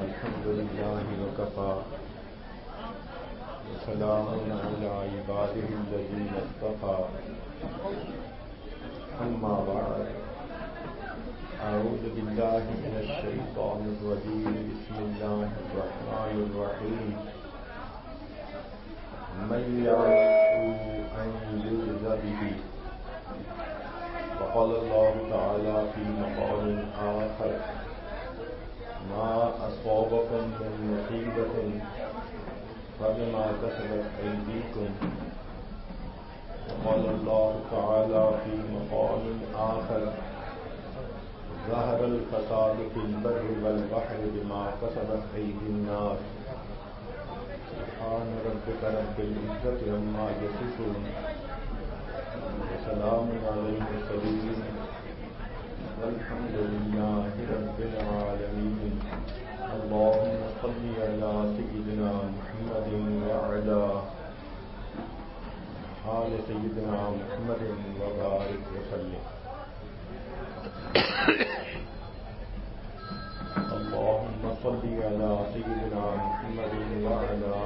الحمد لله وكفى وسلام على عباده الذين اصطفى. أما بعد، أعوذ بالله من الشيطان الرجيم. بسم الله الرحمن الرحيم. من يعرف أن يجز به؟ وقال الله تعالى في مقام آخر ما أصابكم من مصيبة فبما كسبت أيديكم. وقال الله تعالى في مقام آخر ظهر الفساد في البر والبحر بما كسبت أيدي الناس. سبحان ربك رب العزة عما يصفون. وسلام على المرسلين. والحمد لله رب العالمين. اللهم صل على سيدنا محمد وعلى آل سيدنا محمد وبارك وسلم. اللهم صل على سيدنا محمد وعلى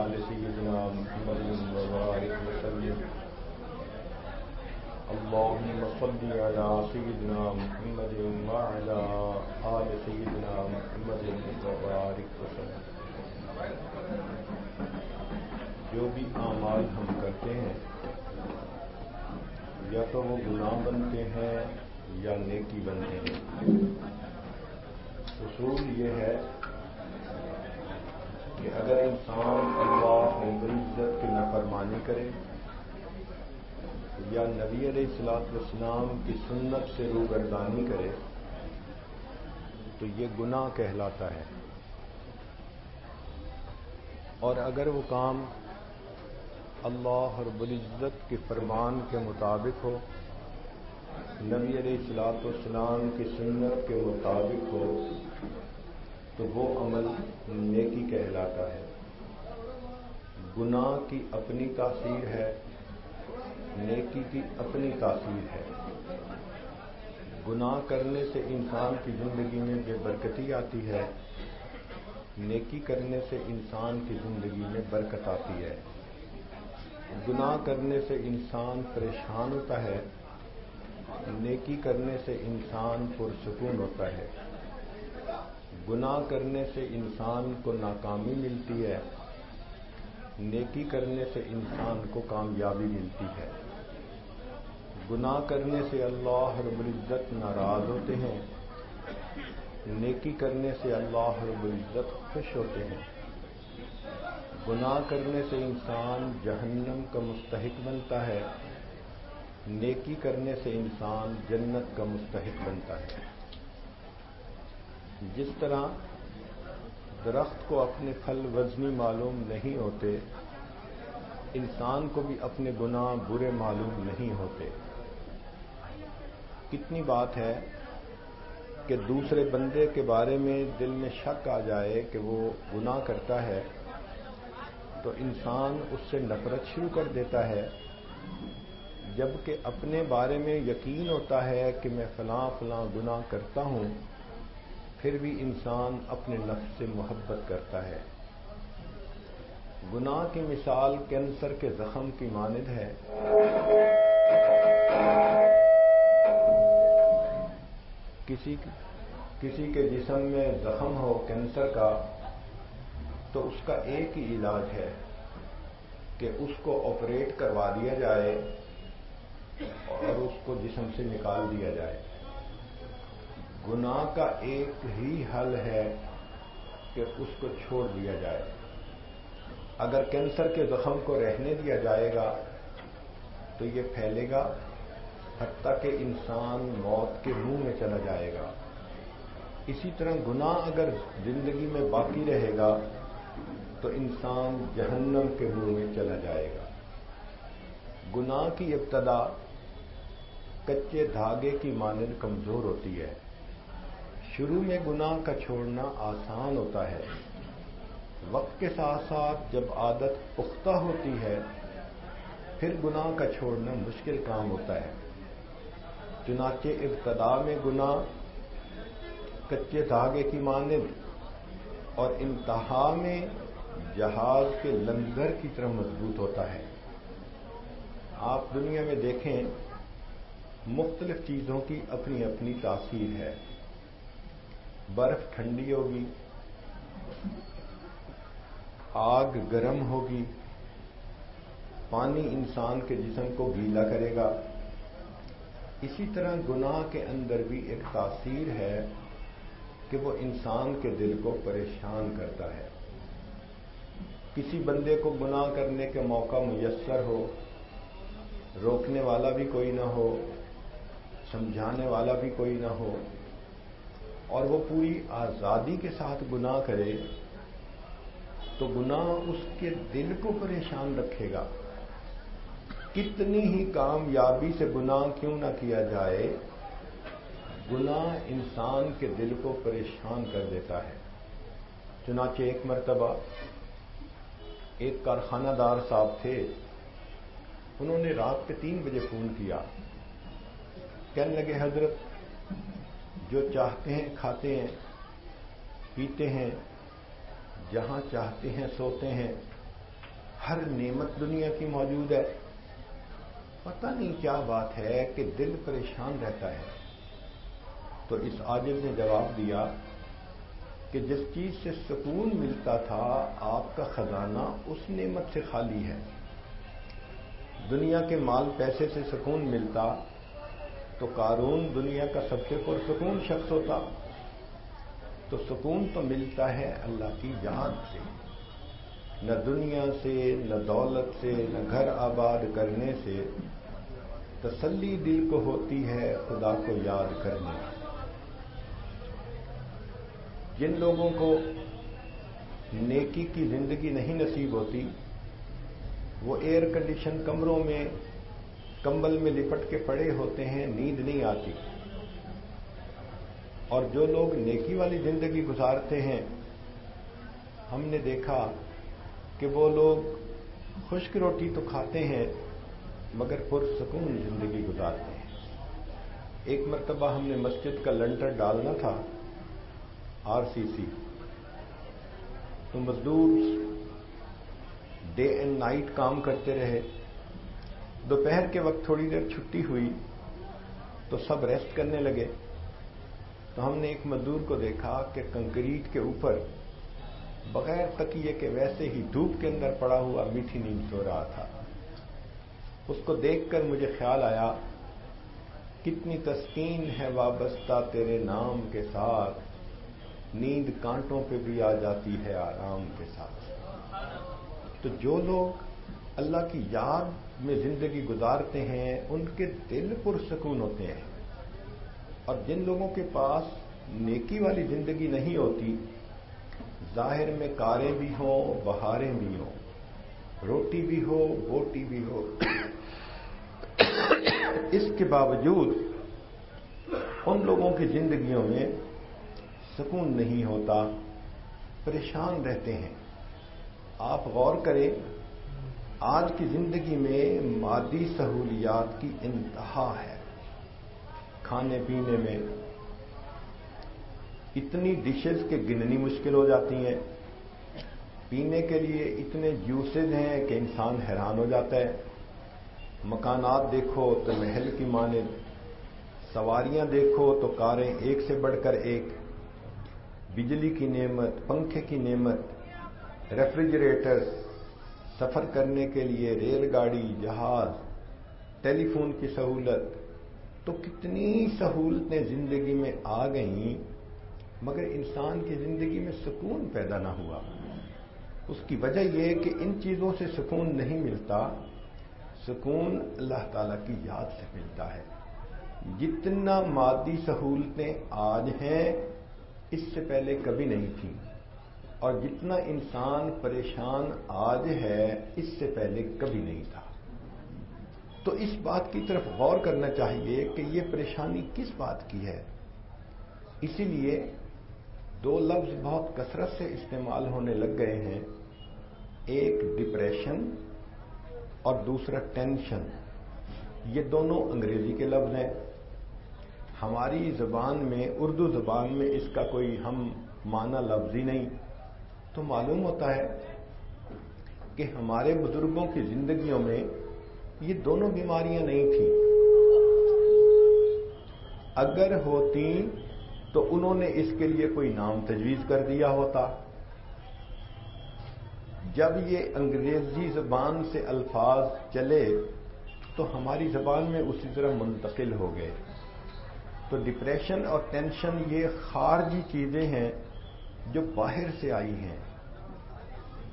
آل سيدنا محمد وبارك وسلم. اللهم صل على سيدنا محمد وعلى آل سيدنا محمد وبارك وسلم. جو بھی اعمال ہم کرتے ہیں، یا تو وہ گناہ بنتے ہیں یا نیکی بنتے ہیں۔ اصول یہ ہے کہ اگر انسان اللہ رب العزت کی نافرمانی کرے یا نبی علیہ السلاط والسلام کی سنت سے روگردانی کرے تو یہ گناہ کہلاتا ہے۔ اور اگر وہ کام اللہ رب العزت کے فرمان کے مطابق ہو، نبی علیہ السلاط والسلام کی سنت کے مطابق ہو، تو وہ عمل نیکی کہلاتا ہے۔ گناہ کی اپنی تاثیر ہے۔ نیکی کی اپنی تاثیر ہے۔ گناہ کرنے سے انسان کی زندگی میں بے برکتی آتی ہے۔ نیکی کرنے سے انسان کی زندگی میں برکت آتی ہے۔ گناہ کرنے سے انسان پریشان ہوتا ہے۔ نیکی کرنے سے انسان پرسکون ہوتا ہے۔ گناہ کرنے سے انسان کو ناکامی ملتی ہے۔ نیکی کرنے سے انسان کو کامیابی ملتی ہے۔ گناہ کرنے سے اللہ رب العزت ناراض ہوتے ہیں۔ نیکی کرنے سے اللہ رب العزت خوش ہوتے ہیں۔ گناہ کرنے سے انسان جہنم کا مستحق بنتا ہے۔ نیکی کرنے سے انسان جنت کا مستحق بنتا ہے۔ جس طرح درخت کو اپنے پھل وزنی معلوم نہیں ہوتے، انسان کو بھی اپنے گناہ برے معلوم نہیں ہوتے۔ کتنی بات ہے کہ دوسرے بندے کے بارے میں دل میں شک آ جائے کہ وہ گناہ کرتا ہے، تو انسان اس سے نفرت شروع کر دیتا ہے۔ جبکہ اپنے بارے میں یقین ہوتا ہے کہ میں فلاں فلاں گناہ کرتا ہوں، پھر بھی انسان اپنے نفس سے محبت کرتا ہے۔ گناہ کی مثال کینسر کے زخم کی مانند ہے۔ کسی کسی کے جسم میں زخم ہو کینسر کا، تو اس کا ایک ہی علاج ہے کہ اس کو آپریٹ کروا دیا جائے اور اس کو جسم سے نکال دیا جائے۔ گناہ کا ایک ہی حل ہے کہ اس کو چھوڑ دیا جائے۔ اگر کینسر کے زخم کو رہنے دیا جائے گا، تو یہ پھیلے گا۔ حتیٰ کہ انسان موت کے منہ میں چلا جائے گا۔ اسی طرح گناہ اگر زندگی میں باقی رہے گا، تو انسان جہنم کے منہ میں چلا جائے گا۔ گناہ کی ابتدا کچے دھاگے کی مانند کمزور ہوتی ہے۔ شروع میں گناہ کا چھوڑنا آسان ہوتا ہے۔ وقت کے ساتھ ساتھ جب عادت پختہ ہوتی ہے، پھر گناہ کا چھوڑنا مشکل کام ہوتا ہے۔ چنانچہ ابتدا میں گناہ، کچے دھاگے کی مانند، اور انتہا میں جہاز کے لنگر کی طرح مضبوط ہوتا ہے۔ آپ دنیا میں دیکھیں، مختلف چیزوں کی اپنی اپنی تاثیر ہے۔ برف ٹھنڈی ہوگی، آگ گرم ہوگی، پانی انسان کے جسم کو گیلا کرے گا۔ اسی طرح گناہ کے اندر بھی ایک تاثیر ہے کہ وہ انسان کے دل کو پریشان کرتا ہے۔ کسی بندے کو گناہ کرنے کے موقع میسر ہو، روکنے والا بھی کوئی نہ ہو، سمجھانے والا بھی کوئی نہ ہو، اور وہ پوری آزادی کے ساتھ گناہ کرے، تو گناہ اس کے دل کو پریشان رکھے گا۔ کتنی ہی کامیابی سے گناہ کیوں نہ کیا جائے، گناہ انسان کے دل کو پریشان کر دیتا ہے۔ چنانچہ ایک مرتبہ ایک کارخانہ دار صاحب تھے۔ انہوں نے رات کے تین بجے فون کیا۔ کہنے لگے، حضرت، جو چاہتے ہیں کھاتے ہیں، پیتے ہیں، جہاں چاہتے ہیں سوتے ہیں، ہر نعمت دنیا کی موجود ہے۔ پتہ نہیں کیا بات ہے کہ دل پریشان رہتا ہے۔ تو اس عاجز نے جواب دیا کہ جس چیز سے سکون ملتا تھا، آپ کا خزانہ اس نعمت سے خالی ہے۔ دنیا کے مال پیسے سے سکون ملتا تو قارون دنیا کا سب سے پرسکون شخص ہوتا۔ تو سکون تو ملتا ہے اللہ کی یاد سے۔ نہ دنیا سے، نہ دولت سے، نہ گھر آباد کرنے سے۔ تسلی دل کو ہوتی ہے خدا کو یاد کرنے جن لوگوں کو نیکی کی زندگی نہیں نصیب ہوتی، وہ ایئر کنڈیشن کمروں میں، کمبل میں لپٹ کے پڑے ہوتے ہیں، نیند نہیں آتی۔ اور جو لوگ نیکی والی زندگی گزارتے ہیں، ہم نے دیکھا کہ وہ لوگ خشک روٹی تو کھاتے ہیں مگر پرسکون زندگی گزارتے ہیں۔ ایک مرتبہ ہم نے مسجد کا لنٹر ڈالنا تھا، آر سی سی۔ تو مزدور ڈے اینڈ نائٹ کام کرتے رہے۔ دوپہر کے وقت تھوڑی دیر چھٹی ہوئی تو سب ریسٹ کرنے لگے۔ تو ہم نے ایک مزدور کو دیکھا کہ کنکریٹ کے اوپر بغیر تکیے کے ویسے ہی دھوپ کے اندر پڑا ہوا میٹھی نیند سو رہا تھا۔ اس کو دیکھ کر مجھے خیال آیا، کتنی تسکین ہے وابستہ تیرے نام کے ساتھ۔ نیند کانٹوں پہ بھی آ جاتی ہے آرام کے ساتھ۔ تو جو لوگ اللہ کی یاد میں زندگی گزارتے ہیں، ان کے دل پرسکون ہوتے ہیں۔ اور جن لوگوں کے پاس نیکی والی زندگی نہیں ہوتی، ظاہر میں کاریں بھی ہوں، بہاریں بھی ہوں۔ روٹی بھی ہو، بوٹی بھی ہو۔ اس کے باوجود ان لوگوں کی زندگیوں میں سکون نہیں ہوتا، پریشان رہتے ہیں۔ آپ غور کریں، آج کی زندگی میں مادی سہولیات کی انتہا ہے۔ کھانے پینے میں اتنی ڈشز کے گننی مشکل ہو جاتی ہیں۔ پینے کے لیے اتنے جوسز ہیں کہ انسان حیران ہو جاتا ہے۔ مکانات دیکھو تو محل کی مانند، سواریاں دیکھو تو کاریں ایک سے بڑھ کر ایک۔ بجلی کی نعمت، پنکھے کی نعمت ریفریجریٹر سفر کرنے کے لیے ریل گاڑی، جہاز، ٹیلی فون کی سہولت۔ تو کتنی سہولتیں زندگی میں آ گئیں، مگر انسان کی زندگی میں سکون پیدا نہ ہوا۔ اس کی وجہ یہ کہ ان چیزوں سے سکون نہیں ملتا، سکون اللہ تعالی کی یاد سے ملتا ہے۔ جتنا مادی سہولتیں آج ہیں، اس سے پہلے کبھی نہیں تھیں۔ اور جتنا انسان پریشان آج ہے، اس سے پہلے کبھی نہیں تھا۔ تو اس بات کی طرف غور کرنا چاہیے کہ یہ پریشانی کس بات کی ہے؟ اسی لیے دو لفظ بہت کثرت سے استعمال ہونے لگ گئے ہیں۔ ایک ڈپریشن اور دوسرا ٹینشن۔ یہ دونوں انگریزی کے لفظ ہیں۔ ہماری زبان میں، اردو زبان میں اس کا کوئی ہم معنی لفظی نہیں۔ تو معلوم ہوتا ہے کہ ہمارے بزرگوں کی زندگیوں میں یہ دونوں بیماریاں نہیں تھیں۔ اگر ہوتی تو انہوں نے اس کے لیے کوئی نام تجویز کر دیا ہوتا۔ جب یہ انگریزی زبان سے الفاظ چلے تو ہماری زبان میں اسی طرح منتقل ہو گئے۔ تو ڈپریشن اور ٹینشن یہ خارجی چیزیں ہیں جو باہر سے آئی ہیں۔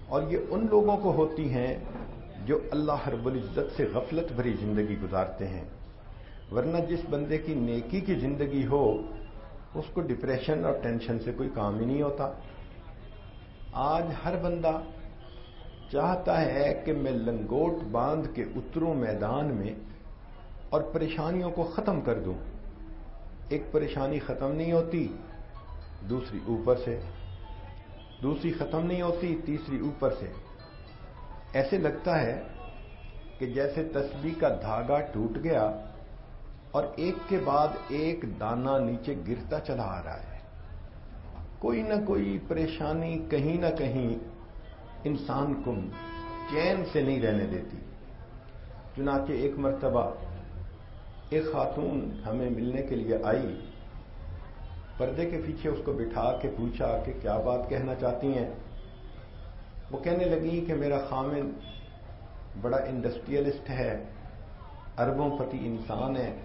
اور یہ ان لوگوں کو ہوتی ہیں جو اللہ رب العزت سے غفلت بھری زندگی گزارتے ہیں۔ ورنہ جس بندے کی نیکی کی زندگی ہو، اس کو ڈپریشن اور ٹینشن سے کوئی کام ہی نہیں ہوتا۔ آج ہر بندہ چاہتا ہے کہ میں لنگوٹ باندھ کے اتروں میدان میں اور پریشانیوں کو ختم کر دوں۔ ایک پریشانی ختم نہیں ہوتی، دوسری اوپر سے۔ دوسری ختم نہیں ہوتی، تیسری اوپر سے۔ ایسے لگتا ہے کہ جیسے تسبیح کا دھاگا ٹوٹ گیا اور ایک کے بعد ایک دانا نیچے گرتا چلا آ رہا ہے۔ کوئی نہ کوئی پریشانی کہیں نہ کہیں انسان کو چین سے نہیں رہنے دیتی۔ چنانچہ ایک مرتبہ ایک خاتون ہمیں ملنے کے لیے آئی۔ پردے کے پیچھے اس کو بٹھا کے پوچھا کہ کیا بات کہنا چاہتی ہیں؟ وہ کہنے لگی کہ میرا خامن بڑا انڈسٹریلسٹ ہے، اربوں پتی انسان ہے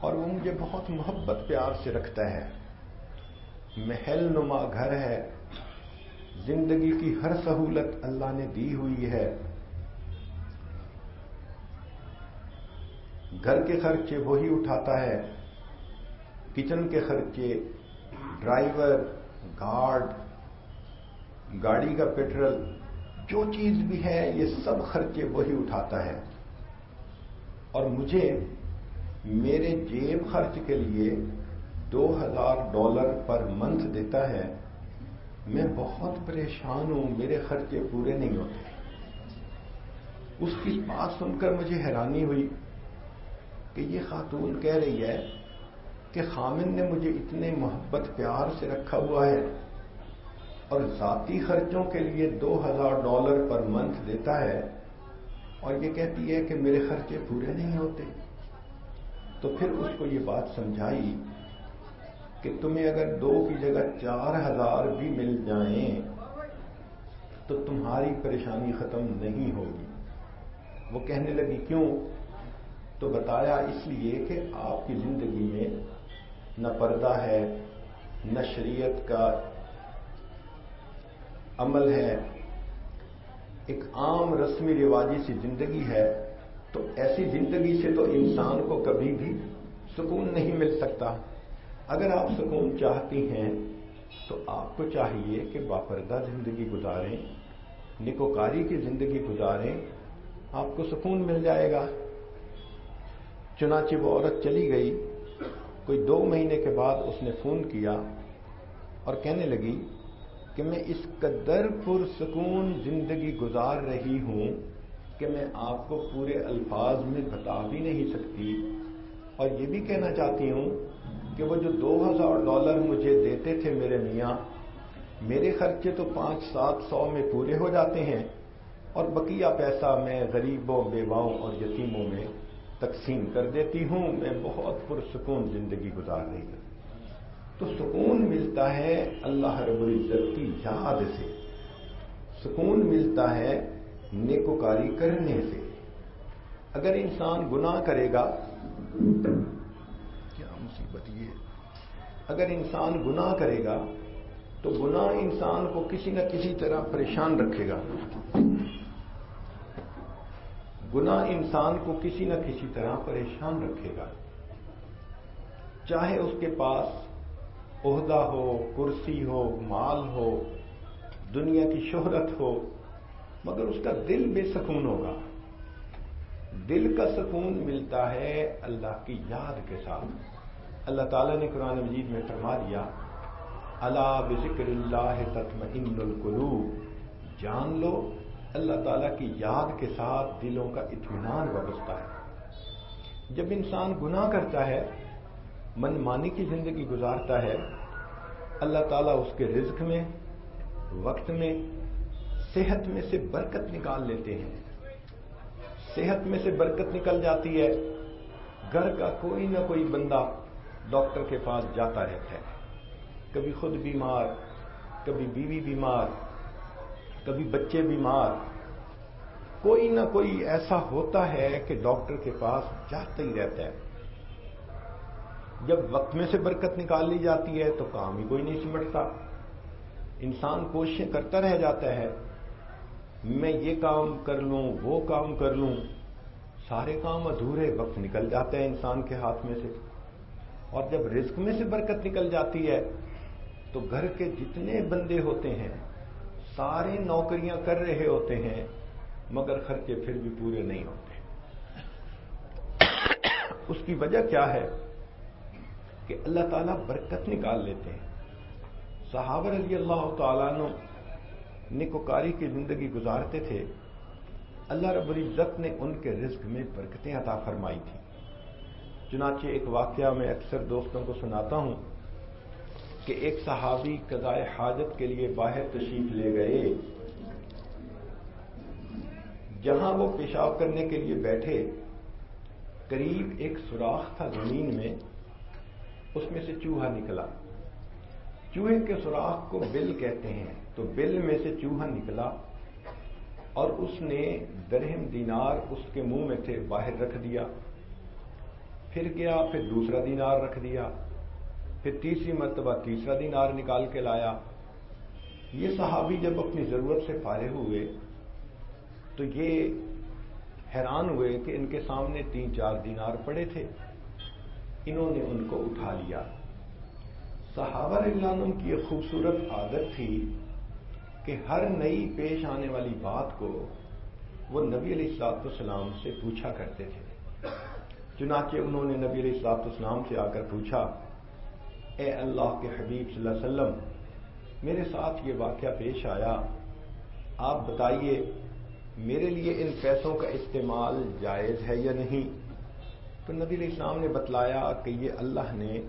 اور وہ مجھے بہت محبت، پیار سے رکھتا ہے۔ محل نما گھر ہے زندگی کی ہر سہولت اللہ نے دی ہوئی ہے۔ گھر کے خرچے وہی اٹھاتا ہے۔ کچن کے خرچے، ڈرائیور، گارڈ، گاڑی کا پیٹرول، جو چیز بھی ہے، یہ سب خرچے وہی اٹھاتا ہے۔ اور مجھے میرے جیب خرچ کے لیے دو ہزار ڈالر پر منتھ دیتا ہے۔ میں بہت پریشان ہوں، میرے خرچے پورے نہیں ہوتے۔ اس کی بات سن کر مجھے حیرانی ہوئی کہ یہ خاتون کہہ رہی ہے کہ خامن نے مجھے اتنے محبت، پیار سے رکھا ہوا ہے اور ذاتی خرچوں کے لیے دو ہزار ڈالر پر منتھ دیتا ہے اور یہ کہتی ہے کہ میرے خرچے پورے نہیں ہوتے۔ تو پھر اس کو یہ بات سمجھائی کہ تمہیں اگر دو کی جگہ چار ہزار بھی مل جائیں تو تمہاری پریشانی ختم نہیں ہوگی۔ وہ کہنے لگی، کیوں؟ تو بتایا اس لیے کہ آپ کی زندگی میں نہ پردہ ہے، نہ شریعت کا عمل ہے۔ ایک عام رسمی رواجی سی زندگی ہے، تو ایسی زندگی سے تو انسان کو کبھی بھی سکون نہیں مل سکتا۔ اگر آپ سکون چاہتی ہیں تو آپ کو چاہیے کہ باپردہ زندگی گزاریں نکوکاری کی زندگی گزاریں، آپ کو سکون مل جائے گا۔ چنانچہ وہ عورت چلی گئی، کوئی دو مہینے کے بعد اس نے فون کیا اور کہنے لگی کہ میں اس قدر پرسکون زندگی گزار رہی ہوں کہ میں آپ کو پورے الفاظ میں بتا بھی نہیں سکتی۔ اور یہ بھی کہنا چاہتی ہوں کہ وہ جو دو ہزار ڈالر مجھے دیتے تھے میرے میاں، میرے خرچے تو پانچ سات سو میں پورے ہو جاتے ہیں اور بقیہ پیسہ میں غریبوں، بیواؤں اور یتیموں میں تقسیم کر دیتی ہوں۔ میں بہت پرسکون زندگی گزار رہی ہوں۔ تو سکون ملتا ہے اللہ رب العزت کی یاد سے۔ سکون ملتا ہے نیکوکاری کرنے سے۔ اگر انسان گناہ کرے گا اگر انسان گناہ کرے گا، تو گناہ انسان کو کسی نہ کسی طرح پریشان رکھے گا۔ گناہ انسان کو کسی نہ کسی طرح پریشان رکھے گا۔ چاہے اس کے پاس عہدہ ہو، کرسی ہو، مال ہو، دنیا کی شہرت ہو، مگر اس کا دل بے سکون ہوگا۔ دل کا سکون ملتا ہے اللہ کی یاد کے ساتھ۔ اللہ تعالیٰ نے قرآن مجید میں فرما دیا اللہ بذکر اللہ تطمئن القلوب جان لو، اللہ تعالیٰ کی یاد کے ساتھ دلوں کا اطمینان وابستہ ہے۔ جب انسان گناہ کرتا ہے، من مانی کی زندگی گزارتا ہے، اللہ تعالیٰ اس کے رزق میں، وقت میں، صحت میں سے برکت نکال لیتے ہیں۔ صحت میں سے برکت نکل جاتی ہے۔ گھر کا کوئی نہ کوئی بندہ ڈاکٹر کے پاس جاتا رہتا ہے۔ کبھی خود بیمار، کبھی بیوی بیمار، کبھی بچے بیمار۔ کوئی نہ کوئی ایسا ہوتا ہے کہ ڈاکٹر کے پاس جاتا ہی رہتا ہے۔ جب وقت میں سے برکت نکال لی جاتی ہے تو کام ہی کوئی نہیں سمٹتا۔ انسان کوششیں کرتا رہ جاتا ہے۔ میں یہ کام کر لوں، وہ کام کر لوں۔ سارے کام ادھورے وقت نکل جاتے ہیں انسان کے ہاتھ میں سے۔ اور جب رزق میں سے برکت نکل جاتی ہے، تو گھر کے جتنے بندے ہوتے ہیں، سارے نوکریاں کر رہے ہوتے ہیں، مگر خرچے پھر بھی پورے نہیں ہوتے۔ اس کی وجہ کیا ہے؟ کہ اللہ تعالیٰ برکت نکال لیتے ہیں۔ صحابہ رضی اللہ تعالیٰ نکوکاری کی زندگی گزارتے تھے۔ اللہ رب العزت نے ان کے رزق میں برکتیں عطا فرمائی تھی چنانچہ ایک واقعہ میں اکثر دوستوں کو سناتا ہوں کہ ایک صحابی قضائے حاجت کے لیے باہر تشریف لے گئے۔ جہاں وہ پیشاب کرنے کے لیے بیٹھے، قریب ایک سوراخ تھا زمین میں، اس میں سے چوہا نکلا۔ چوہے کے سوراخ کو بل کہتے ہیں، تو بل میں سے چوہا نکلا اور اس نے درہم دینار اس کے منہ میں تھے باہر رکھ دیا۔ پھر گیا، پھر دوسرا دینار رکھ دیا، پھر تیسری مرتبہ تیسرا دینار نکال کے لایا۔ یہ صحابی جب اپنی ضرورت سے فارغ ہوئے، تو یہ حیران ہوئے کہ ان کے سامنے تین چار دینار پڑے تھے۔ انہوں نے ان کو اٹھا لیا۔ صحابہ عنہ کی ایک خوبصورت عادت تھی کہ ہر نئی پیش آنے والی بات کو وہ نبی علیہ السلاط السلام سے پوچھا کرتے تھے۔ چنانچہ انہوں نے نبی علیہ السلاط السلام سے آ کر پوچھا، اے اللہ کے حبیب صلی اللہ علیہ وسلم، میرے ساتھ یہ واقعہ پیش آیا۔ آپ بتائیے، میرے لیے ان پیسوں کا استعمال جائز ہے یا نہیں؟ تو نبی علیہ السلام نے بتلایا کہ یہ اللہ نے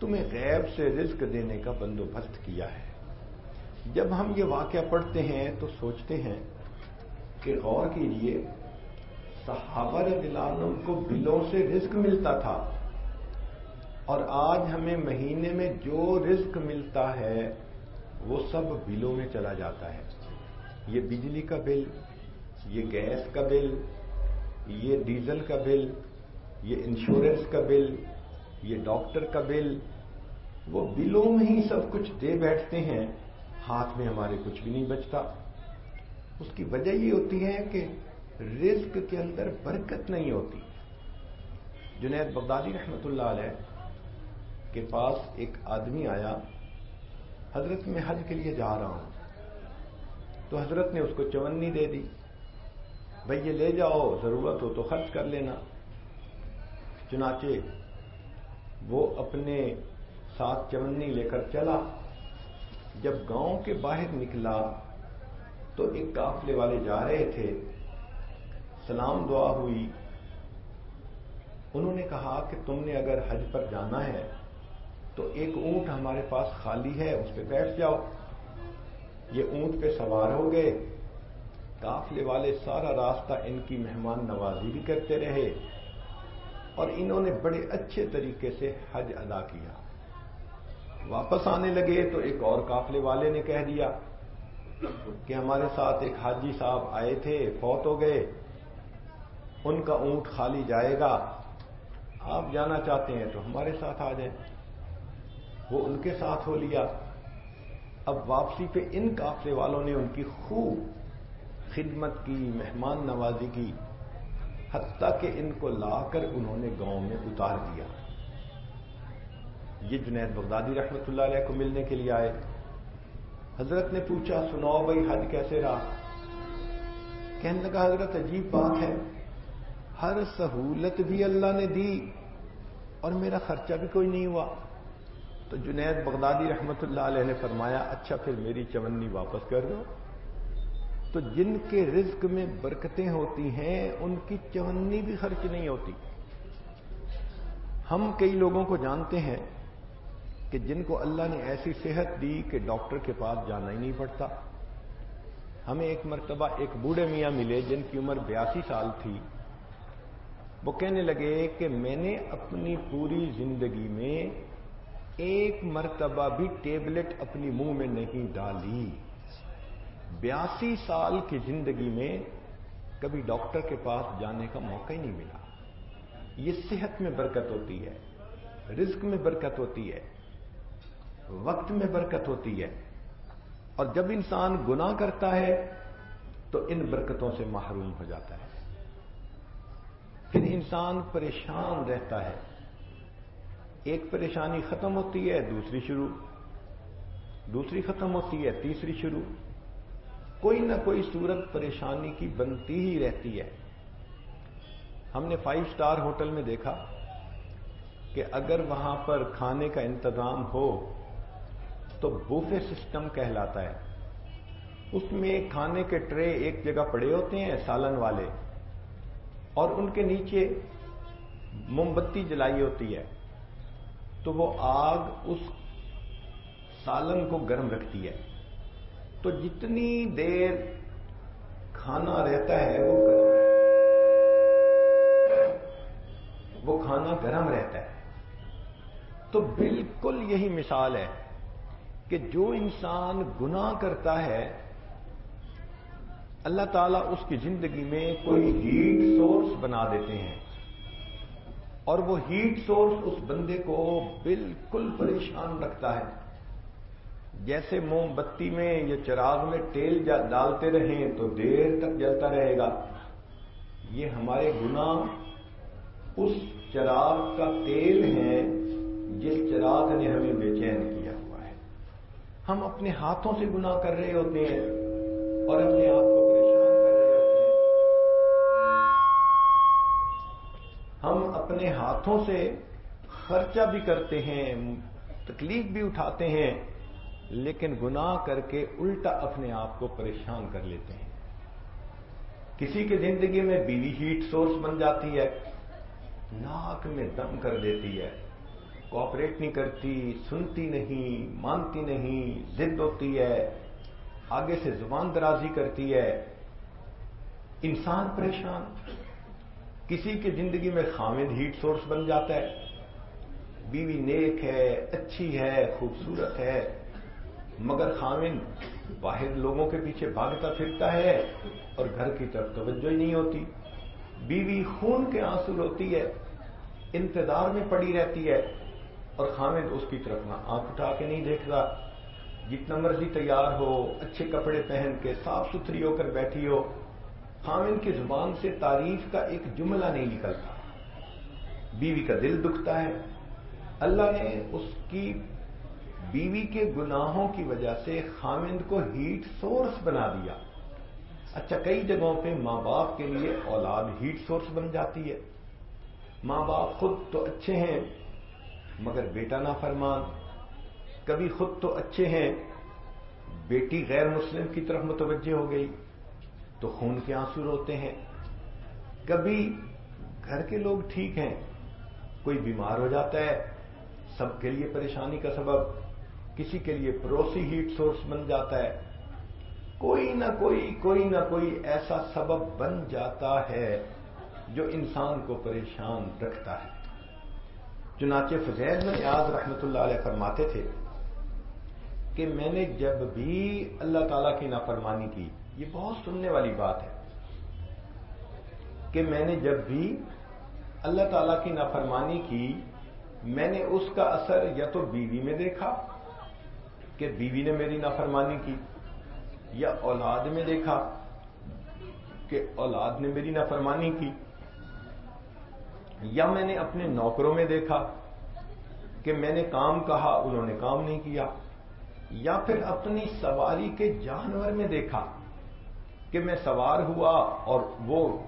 تمہیں غیب سے رزق دینے کا بندوبست کیا ہے۔ جب ہم یہ واقعہ پڑھتے ہیں تو سوچتے ہیں کہ غور کیجیے صحابہ عنہ کو بلوں سے رزق ملتا تھا۔ اور آج ہمیں مہینے میں جو رزق ملتا ہے، وہ سب بلوں میں چلا جاتا ہے۔ یہ بجلی کا بل، یہ گیس کا بل، یہ ڈیزل کا بل، یہ انشورنس کا بل، یہ ڈاکٹر کا بل، وہ بلوں میں ہی سب کچھ دے بیٹھتے ہیں۔ ہاتھ میں ہمارے کچھ بھی نہیں بچتا۔ اس کی وجہ یہ ہوتی ہے کہ رزق کے اندر برکت نہیں ہوتی۔ جنید بغدادی رحمت اللہ علیہ کے پاس ایک آدمی آیا، حضرت میں حج کے لیے جا رہا ہوں۔ تو حضرت نے اس کو چونی دے دی۔ بھائی یہ لے جاؤ، ضرورت ہو تو خرچ کر لینا۔ چنانچہ وہ اپنے ساتھ چونی لے کر چلا۔ جب گاؤں کے باہر نکلا تو ایک قافلے والے جا رہے تھے۔ سلام دعا ہوئی۔ انہوں نے کہا کہ تم نے اگر حج پر جانا ہے تو ایک اونٹ ہمارے پاس خالی ہے، اس پہ بیٹھ جاؤ۔ یہ اونٹ پہ سوار ہو گئے۔ قافلے والے سارا راستہ ان کی مہمان نوازی بھی کرتے رہے اور انہوں نے بڑے اچھے طریقے سے حج ادا کیا۔ واپس آنے لگے تو ایک اور قافلے والے نے کہہ دیا کہ ہمارے ساتھ ایک حاجی صاحب آئے تھے، فوت ہو گئے۔ ان کا اونٹ خالی جائے گا۔ آپ جانا چاہتے ہیں تو ہمارے ساتھ آ جائیں۔ وہ ان کے ساتھ ہو لیا۔ اب واپسی پہ ان قافلے والوں نے ان کی خوب خدمت کی، مہمان نوازی کی، حتیٰ کہ ان کو لا کر انہوں نے گاؤں میں اتار دیا۔ یہ جنید بغدادی رحمت اللہ علیہ کو ملنے کے لیے آئے۔ حضرت نے پوچھا، سناؤ بھائی حج کیسے رہا؟ کہنے لگا، حضرت عجیب بات ہے۔ ہر سہولت بھی اللہ نے دی اور میرا خرچہ بھی کوئی نہیں ہوا۔ تو جنید بغدادی رحمت اللہ علیہ نے فرمایا اچھا پھر میری چونی واپس کر دو۔ تو جن کے رزق میں برکتیں ہوتی ہیں، ان کی چونی بھی خرچ نہیں ہوتی۔ ہم کئی لوگوں کو جانتے ہیں کہ جن کو اللہ نے ایسی صحت دی کہ ڈاکٹر کے پاس جانا ہی نہیں پڑتا۔ ہمیں ایک مرتبہ ایک بوڑھے میاں ملے جن کی عمر بیاسی سال تھی۔ وہ کہنے لگے کہ میں نے اپنی پوری زندگی میں ایک مرتبہ بھی ٹیبلٹ اپنی منہ میں نہیں ڈالی۔ بیاسی سال کی زندگی میں کبھی ڈاکٹر کے پاس جانے کا موقع ہی نہیں ملا۔ یہ صحت میں برکت ہوتی ہے، رزق میں برکت ہوتی ہے، وقت میں برکت ہوتی ہے۔ اور جب انسان گناہ کرتا ہے تو ان برکتوں سے محروم ہو جاتا ہے۔ پھر انسان پریشان رہتا ہے۔ ایک پریشانی ختم ہوتی ہے، دوسری شروع۔ دوسری ختم ہوتی ہے، تیسری شروع۔ کوئی نہ کوئی صورت پریشانی کی بنتی ہی رہتی ہے۔ ہم نے فائیو سٹار ہوٹل میں دیکھا کہ اگر وہاں پر کھانے کا انتظام ہو تو بوفے سسٹم کہلاتا ہے۔ اس میں کھانے کے ٹرے ایک جگہ پڑے ہوتے ہیں، سالن والے۔ اور ان کے نیچے موم بتی جلائی ہوتی ہے، تو وہ آگ اس سالن کو گرم رکھتی ہے۔ تو جتنی دیر کھانا رہتا ہے، وہ گرم وہ کھانا گرم رہتا ہے۔ تو بالکل یہی مثال ہے کہ جو انسان گناہ کرتا ہے اللہ تعالیٰ اس کی زندگی میں کوئی ہیٹ سورس بنا دیتے ہیں اور وہ ہیٹ سورس اس بندے کو بالکل پریشان رکھتا ہے جیسے موم بتی میں یا چراغ میں تیل ڈالتے رہیں تو دیر تک جلتا رہے گا۔ یہ ہمارے گناہ اس چراغ کا تیل ہے جس چراغ نے ہمیں بے چین کیا ہوا ہے۔ ہم اپنے ہاتھوں سے گناہ کر رہے ہوتے ہیں اور اپنے آپ ہم اپنے ہاتھوں سے خرچہ بھی کرتے ہیں، تکلیف بھی اٹھاتے ہیں، لیکن گناہ کر کے الٹا اپنے آپ کو پریشان کر لیتے ہیں۔ کسی کی زندگی میں بیوی ہیٹ سورس بن جاتی ہے، ناک میں دم کر دیتی ہے کوپریٹ نہیں کرتی، سنتی نہیں، مانتی نہیں، ضد ہوتی ہے، آگے سے زبان درازی کرتی ہے۔ انسان پریشان۔ کسی کی زندگی میں خامد ہیٹ سورس بن جاتا ہے۔ بیوی نیک ہے، اچھی ہے، خوبصورت ہے، مگر خامن باہر لوگوں کے پیچھے بھاگتا پھرتا ہے اور گھر کی طرف توجہ ہی نہیں ہوتی۔ بیوی خون کے آنسو ہوتی ہے، انتظار میں پڑی رہتی ہے اور خامد اس کی طرف نہ آنکھ اٹھا کے نہیں دیکھتا جتنا مرضی تیار ہو، اچھے کپڑے پہن کے، صاف ستھری ہو کر بیٹھی ہو خامد کی زبان سے تعریف کا ایک جملہ نہیں نکلتا۔ بیوی کا دل دکھتا ہے۔ اللہ نے اس کی بیوی کے گناہوں کی وجہ سے خامند کو ہیٹ سورس بنا دیا۔ اچھا کئی جگہوں پہ ماں باپ کے لیے اولاد ہیٹ سورس بن جاتی ہے۔ ماں باپ خود تو اچھے ہیں، مگر بیٹا نہ فرمان کبھی خود تو اچھے ہیں، بیٹی غیر مسلم کی طرف متوجہ ہو گئی۔ تو خون کے آنسو روتے ہیں۔ کبھی گھر کے لوگ ٹھیک ہیں، کوئی بیمار ہو جاتا ہے، سب کے لیے پریشانی کا سبب، کسی کے لیے پڑوسی ہیٹ سورس بن جاتا ہے۔ کوئی نہ کوئی کوئی نہ کوئی ایسا سبب بن جاتا ہے جو انسان کو پریشان رکھتا ہے۔ چنانچہ فضیل میں یاد رحمت اللہ علیہ فرماتے تھے کہ میں نے جب بھی اللہ تعالی کی نافرمانی کی، یہ بہت سننے والی بات ہے، کہ میں نے جب بھی اللہ تعالی کی نافرمانی کی، میں نے اس کا اثر یا تو بیوی میں دیکھا کہ بیوی نے میری نافرمانی کی، یا اولاد میں دیکھا کہ اولاد نے میری نافرمانی کی، یا میں نے اپنے نوکروں میں دیکھا کہ میں نے کام کہا، انہوں نے کام نہیں کیا۔ یا پھر اپنی سواری کے جانور میں دیکھا کہ میں سوار ہوا اور وہ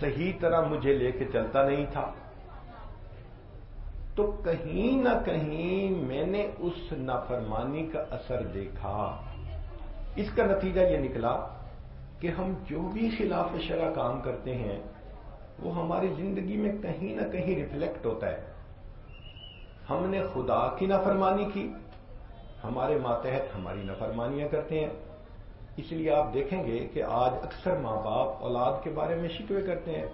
صحیح طرح مجھے لے کے چلتا نہیں تھا۔ تو کہیں نہ کہیں میں نے اس نافرمانی کا اثر دیکھا۔ اس کا نتیجہ یہ نکلا کہ ہم جو بھی خلاف شرع کام کرتے ہیں، وہ ہماری زندگی میں کہیں نہ کہیں ریفلیکٹ ہوتا ہے۔ ہم نے خدا کی نافرمانی کی ہمارے ماتحت ہماری نفرمانیاں کرتے ہیں۔ اس لیے آپ دیکھیں گے کہ آج اکثر ماں باپ اولاد کے بارے میں شکوے کرتے ہیں۔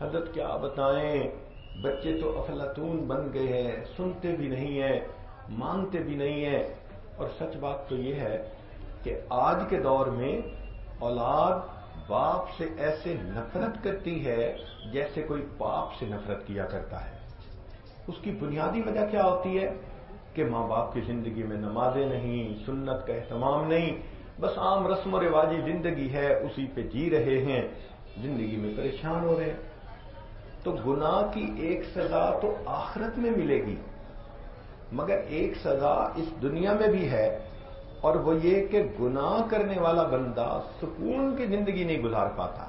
حضرت کیا بتائیں، بچے تو افلاطون بن گئے ہیں، سنتے بھی نہیں ہیں، مانتے بھی نہیں ہیں۔ اور سچ بات تو یہ ہے کہ آج کے دور میں اولاد باپ سے ایسے نفرت کرتی ہے جیسے کوئی باپ سے نفرت کیا کرتا ہے۔ اس کی بنیادی وجہ کیا ہوتی ہے؟ کہ ماں باپ کی زندگی میں نمازیں نہیں، سنت کا اہتمام نہیں، بس عام رسم و رواجی زندگی ہے، اسی پہ جی رہے ہیں، زندگی میں پریشان ہو رہے ہیں۔ تو گناہ کی ایک سزا تو آخرت میں ملے گی، مگر ایک سزا اس دنیا میں بھی ہے، اور وہ یہ کہ گناہ کرنے والا بندہ سکون کی زندگی نہیں گزار پاتا،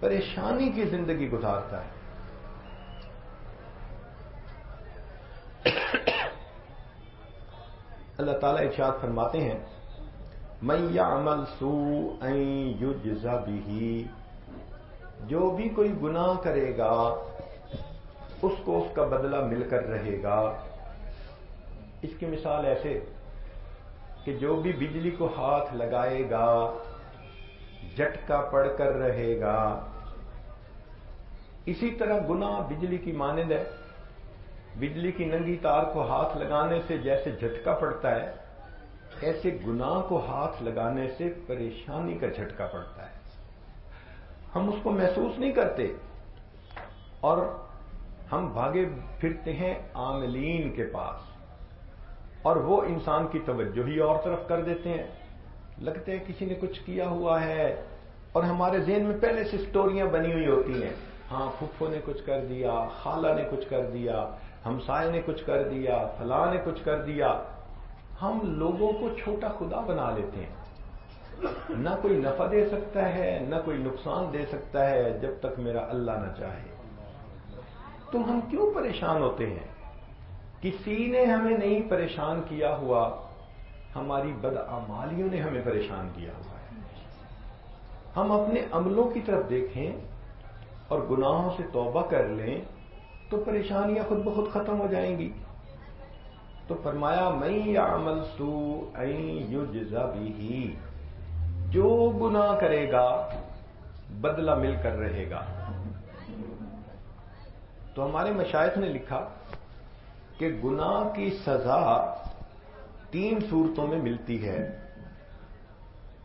پریشانی کی زندگی گزارتا ہے۔ اللہ تعالیٰ ارشاد فرماتے ہیں میاں عمل سو یو بھی جو بھی کوئی گناہ کرے گا، اس کو اس کا بدلہ مل کر رہے گا۔ اس کی مثال ایسے کہ جو بھی بجلی کو ہاتھ لگائے گا جٹکا پڑ کر رہے گا۔ اسی طرح گناہ بجلی کی مانند ہے۔ بجلی کی ننگی تار کو ہاتھ لگانے سے جیسے جھٹکا پڑتا ہے، ایسے گناہ کو ہاتھ لگانے سے پریشانی کا جھٹکا پڑتا ہے۔ ہم اس کو محسوس نہیں کرتے اور ہم بھاگے پھرتے ہیں عاملین کے پاس۔ اور وہ انسان کی توجہ ہی اور طرف کر دیتے ہیں۔ لگتے ہیں کسی نے کچھ کیا ہوا ہے۔ اور ہمارے ذہن میں پہلے سے سٹوریاں بنی ہوئی ہوتی ہیں۔ ہاں پھپھو نے کچھ کر دیا، خالہ نے کچھ کر دیا۔ ہمسائے نے کچھ کر دیا، فلاں نے کچھ کر دیا۔ ہم لوگوں کو چھوٹا خدا بنا لیتے ہیں۔ نہ کوئی نفع دے سکتا ہے، نہ کوئی نقصان دے سکتا ہے جب تک میرا اللہ نہ چاہے۔ تو ہم کیوں پریشان ہوتے ہیں؟ کسی نے ہمیں نہیں پریشان کیا ہوا، ہماری بدعمالیوں نے ہمیں پریشان کیا ہوا ہے۔ ہم اپنے عملوں کی طرف دیکھیں اور گناہوں سے توبہ کر لیں۔ تو پریشانیاں خود بخود ختم ہو جائیں گی۔ تو فرمایا میں عمل سو یو جزا بھی جو گنا کرے گا، بدلہ مل کر رہے گا۔ تو ہمارے مشاہد نے لکھا کہ گناہ کی سزا تین صورتوں میں ملتی ہے۔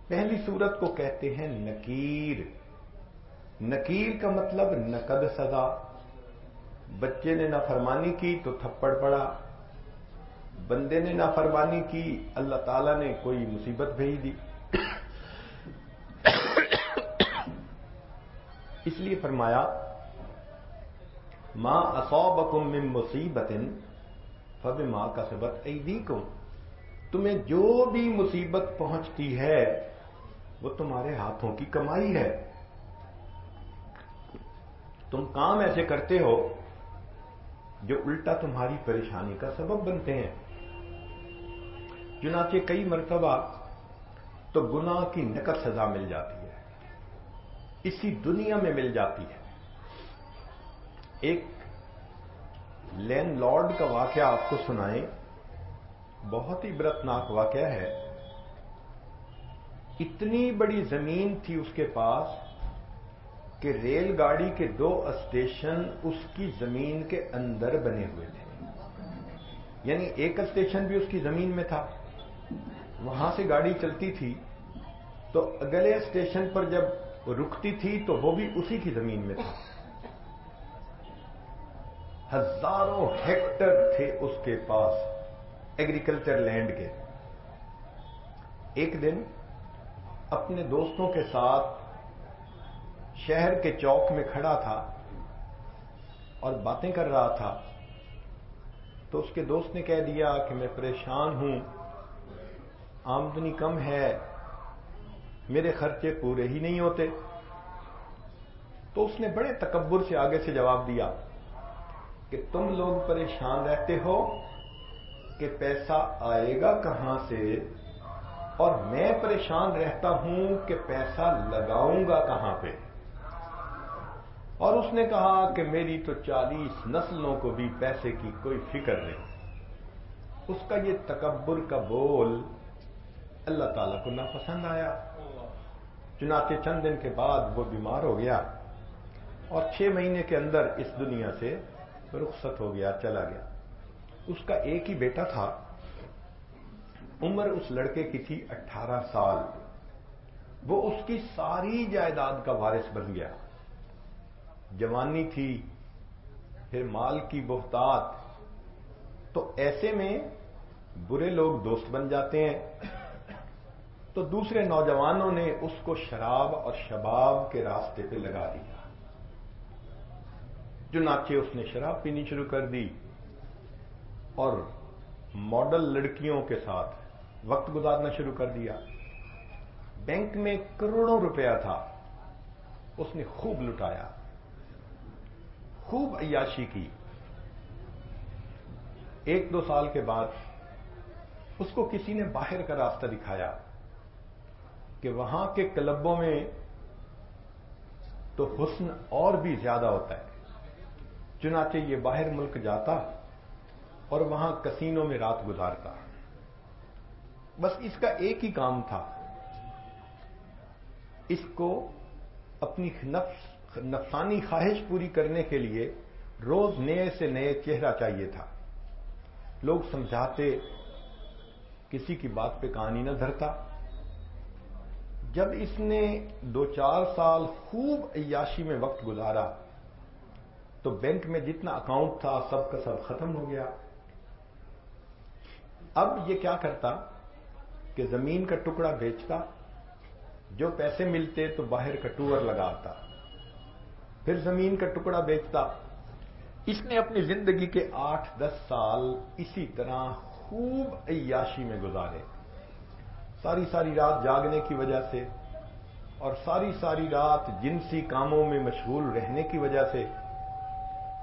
پہلی صورت کو کہتے ہیں نکیر۔ نکیر کا مطلب نقد سزا۔ بچے نے نافرمانی کی تو تھپڑ پڑا۔ بندے نے نافرمانی کی، اللہ تعالی نے کوئی مصیبت بھیج دی۔ اس لیے فرمایا ماں اصوبکم من مصیبت فب ماں کا سبق تمہیں جو بھی مصیبت پہنچتی ہے، وہ تمہارے ہاتھوں کی کمائی ہے۔ تم کام ایسے کرتے ہو جو الٹا تمہاری پریشانی کا سبب بنتے ہیں۔ چنانچہ کئی مرتبہ تو گناہ کی نقد سزا مل جاتی ہے۔ اسی دنیا میں مل جاتی ہے۔ ایک لینڈ لارڈ کا واقعہ آپ کو سنائیں۔ بہت ہی برتناک واقعہ ہے۔ اتنی بڑی زمین تھی اس کے پاس کہ ریل گاڑی کے دو اسٹیشن اس کی زمین کے اندر بنے ہوئے تھے۔ یعنی ایک اسٹیشن بھی اس کی زمین میں تھا۔ وہاں سے گاڑی چلتی تھی۔ تو اگلے اسٹیشن پر جب رکتی تھی تو وہ بھی اسی کی زمین میں تھا۔ ہزاروں ہیکٹر تھے اس کے پاس ایگریکلچر لینڈ کے۔ ایک دن اپنے دوستوں کے ساتھ شہر کے چوک میں کھڑا تھا اور باتیں کر رہا تھا تو اس کے دوست نے کہہ دیا کہ میں پریشان ہوں، آمدنی کم ہے، میرے خرچے پورے ہی نہیں ہوتے۔ تو اس نے بڑے تکبر سے آگے سے جواب دیا کہ تم لوگ پریشان رہتے ہو کہ پیسہ آئے گا کہاں سے اور میں پریشان رہتا ہوں کہ پیسہ لگاؤں گا کہاں پہ۔ اور اس نے کہا کہ میری تو چالیس نسلوں کو بھی پیسے کی کوئی فکر نہیں۔ اس کا یہ تکبر کا بول اللہ تعالیٰ کو نہ پسند آیا۔ چنانچہ چند دن کے بعد وہ بیمار ہو گیا اور چھ مہینے کے اندر اس دنیا سے رخصت ہو گیا، چلا گیا۔ اس کا ایک ہی بیٹا تھا۔ عمر اس لڑکے کی تھی اٹھارہ سال۔ وہ اس کی ساری جائیداد کا وارث بن گیا۔ جوانی تھی، پھر مال کی بہتات۔ تو ایسے میں برے لوگ دوست بن جاتے ہیں۔ تو دوسرے نوجوانوں نے اس کو شراب اور شباب کے راستے پہ لگا دیا۔ جو ناچے اس نے شراب پینی شروع کر دی اور ماڈل لڑکیوں کے ساتھ وقت گزارنا شروع کر دیا۔ بینک میں کروڑوں روپیہ تھا۔ اس نے خوب لٹایا۔ خوب عیاشی کی۔ ایک دو سال کے بعد اس کو کسی نے باہر کا راستہ دکھایا کہ وہاں کے کلبوں میں تو حسن اور بھی زیادہ ہوتا ہے۔ چنانچہ یہ باہر ملک جاتا اور وہاں کسینوں میں رات گزارتا۔ بس اس کا ایک ہی کام تھا۔ اس کو اپنی نفس نفسانی خواہش پوری کرنے کے لیے روز نئے سے نئے چہرہ چاہیے تھا۔ لوگ سمجھاتے، کسی کی بات پہ کہانی نہ دھرتا۔ جب اس نے دو چار سال خوب عیاشی میں وقت گزارا، تو بینک میں جتنا اکاؤنٹ تھا سب کا سب ختم ہو گیا۔ اب یہ کیا کرتا کہ زمین کا ٹکڑا بیچتا، جو پیسے ملتے تو باہر کا ٹور لگاتا۔ پھر زمین کا ٹکڑا بیچتا۔ اس نے اپنی زندگی کے آٹھ دس سال اسی طرح خوب عیاشی میں گزارے۔ ساری ساری رات جاگنے کی وجہ سے اور ساری ساری رات جنسی کاموں میں مشغول رہنے کی وجہ سے